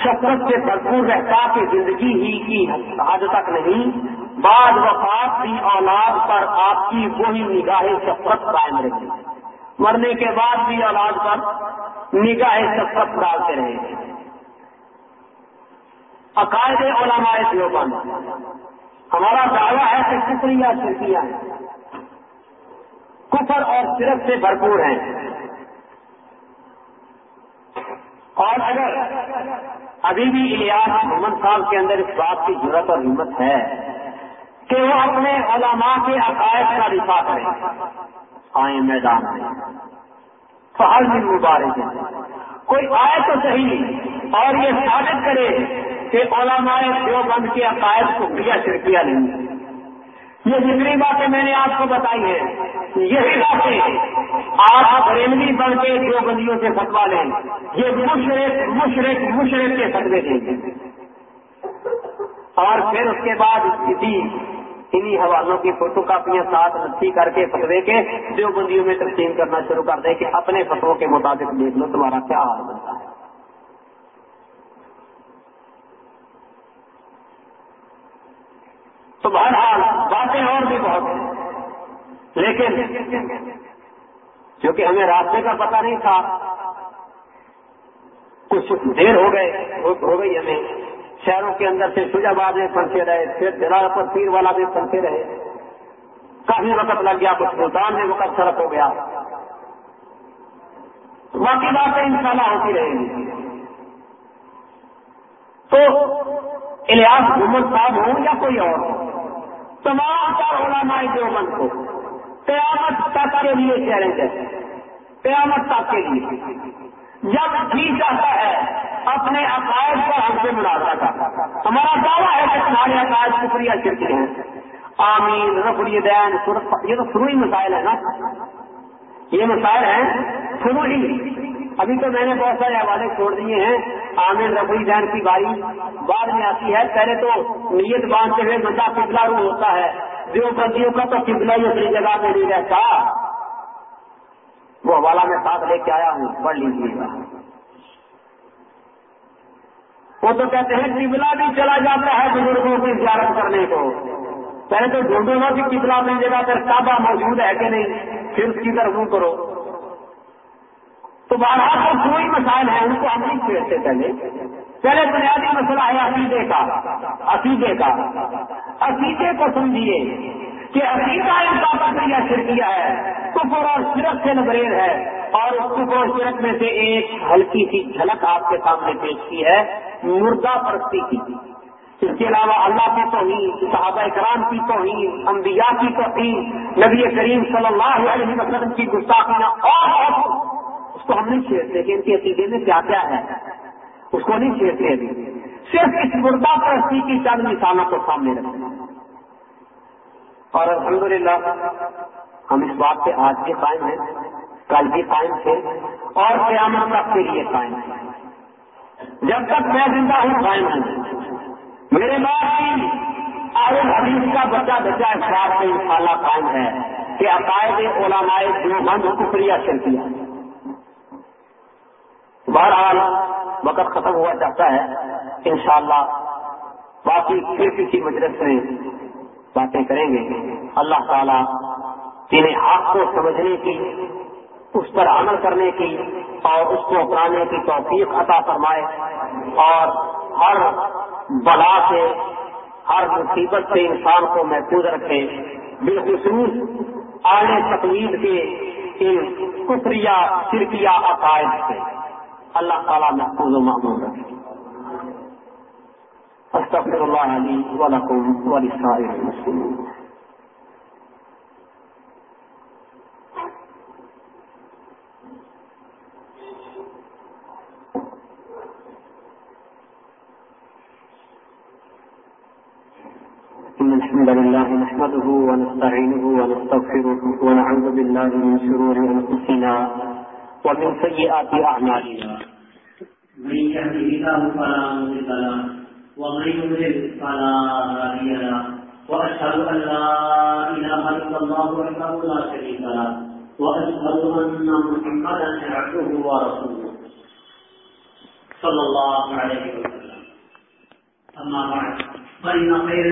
شفقت سے بھرپور رہتا کہ زندگی ہی کی حد تک نہیں، بعد وفات بھی اولاد پر آپ کی وہی نگاہ شفقت قائم رہی مرنے کے بعد بھی اولاد پر نگاہ شفقت ڈالتے رہے۔ عقائد علماء دیوبند ہمارا دعویٰ ہے کہ شکریہ شرکیاں کفر اور صرف سے بھرپور ہیں۔ اور اگر ابھی بھی الیاس محمد صاحب کے اندر اس بات کی ضرورت اور ہمت ہے کہ وہ اپنے علماء کے عقائد کا دفاع کریں۔ آئیں میدان میں۔ فہر بھی مبارک کوئی آئے تو صحیح اور یہ ثابت کرے کہ علماء دیوبند کے عقائد کو کیا شرکیہ نہیں یہ جتنی باتیں میں نے آپ کو بتائی ہیں، یہی باتیں آپ ریلوی بن کے دو بندیوں سے فتوا لیں، یہ مشرق مشرق مشرق کے فتوے دیں گے۔ اور پھر اس کے بعد کسی انہی حوالوں کی فوٹو کاپیاں ساتھ نتی کر کے فتوے کے دو بندیوں میں تقسیم کرنا شروع کر دیں کہ اپنے فتو کے مطابق دیکھ لو تمہارا کیا حال بنتا ہے۔ تو بہرحال باتیں اور بھی بہت ہیں۔ لیکن کیونکہ ہمیں راستے کا پتہ نہیں تھا، کچھ دیر ہو گئے، ہو گئی ہمیں۔ شہروں کے اندر سے شوج آباد میں پھنسے رہے، پھر دلال پر پیر والا بھی پھنسے رہے۔ کافی وقت لگ گیا، کچھ ملتان میں وقت سڑک ہو گیا۔ باقی باتیں انشاءاللہ ہوتی رہیں گی۔ تو الیاس محمد صاحب ہوں یا کوئی اور ہو؟ تمام کا علماء دیوبند کو قیامت تک کے لیے چیلنج ہے۔ قیامت تک کے لیے۔ جب جی چاہتا ہے، اپنے عقائد پر ہم سے مناظرہ کرتا ہمارا دعویٰ ہے کہ تمہارے عقائد شکریہ چلتے ہیں۔ آمین۔ رفڑی دین یہ تو شروع ہی مسائل ہے نا۔ یہ مسائل ہیں شروع ہی۔ ابھی تو میں نے بہت سارے حوالے چھوڑ دیے ہیں۔ عامر ربڑی دین کی باری بعد میں آتی ہے۔ پہلے تو نیت باندھتے ہوئے بندہ پتلا رو ہوتا ہے۔ جو بندیوں کا تو پتلا ہی اپنی جگہ میں نہیں رہتا۔ وہ حوالہ میں ساتھ لے کے آیا ہوں۔ پڑھ لیجیے گا۔ وہ تو کہتے ہیں قبلہ بھی چلا جاتا ہے بزرگوں کی زیارت کرنے کو۔ پہلے تو ڈھونڈو نا کہ قبلہ اپنی جگہ پر کعبہ موجود ہے کہ نہیں۔ پھر اس کی طرف منہ کرو۔ تو بارہ تو کوئی مسائل ہیں ان کو ہم نہیں چھیڑتے پہلے۔ پہلے بنیادی مسئلہ ہے عقیدے کا۔ عقیدے کا۔ عقیدے کو سمجھیے کہ عقیدہ ان کا پکڑیا شرکیہ ہے، کفر اور صرف سے نبریر ہے اور اس کفر اور صرف میں سے ایک ہلکی سی جھلک آپ کے سامنے پیش کی ہے، مردہ پرستی کی۔ اس کے علاوہ اللہ کی توہین صحابہ کرام کی توہین انبیاء کی توہین نبی کریم صلی اللہ علیہ وسلم کی گستاخیاں اور۔ اس کو ہم نہیں چھیڑتے کہ ان کے عقیدے میں کیا کیا ہے۔ اس کو نہیں چھیڑتے ابھی۔ صرف اس مردہ پرستی کی چند مثالوں کو سامنے رکھتے ہیں اور الحمدللہ، ہم اس بات پہ آج بھی قائم ہیں، کل بھی قائم تھے اور قیامت تک کے لیے قائم ہیں۔ جب تک میں زندہ ہوں، قائم ہوں میرے بعد آئے حدیث کا بچہ بچہ اس بات پہ انشاءاللہ قائم ہے کہ عقائد علماء جو بند شکریہ کیا۔ بہرحال وقت ختم ہوا چاہتا ہے۔ انشاءاللہ باقی پھر کسی مجلس میں باتیں کریں گے۔ اللہ تعالیٰ انہیں آپ کو سمجھنے کی، اس پر عمل کرنے کی اور اس کو اپنانے کی توفیق عطا فرمائے۔ اور ہر بلا سے، ہر مصیبت سے انسان کو محفوظ رکھے۔ بالخصوص آنے تقوید کے ان کفریا فرقیا عقائد سے۔ اللہ تعالیٰ محفوظ و محمود رکھے۔ استغفر اللہ علی ولکم ولسائر المسلمین۔ إن الحمد لله نحمده ونستعينه ونستغفره ونعوذ بالله من شرور أنفسنا ومن سيئات أعمالنا. من يهده الله فلا مضل له، ومن يضلل فلا هادي له واشهد ان لا اله الا الله وحده لا شريك له واشهد ان محمدا عبده ورسوله. صلى الله عليه وسلم. اما بعد فان خير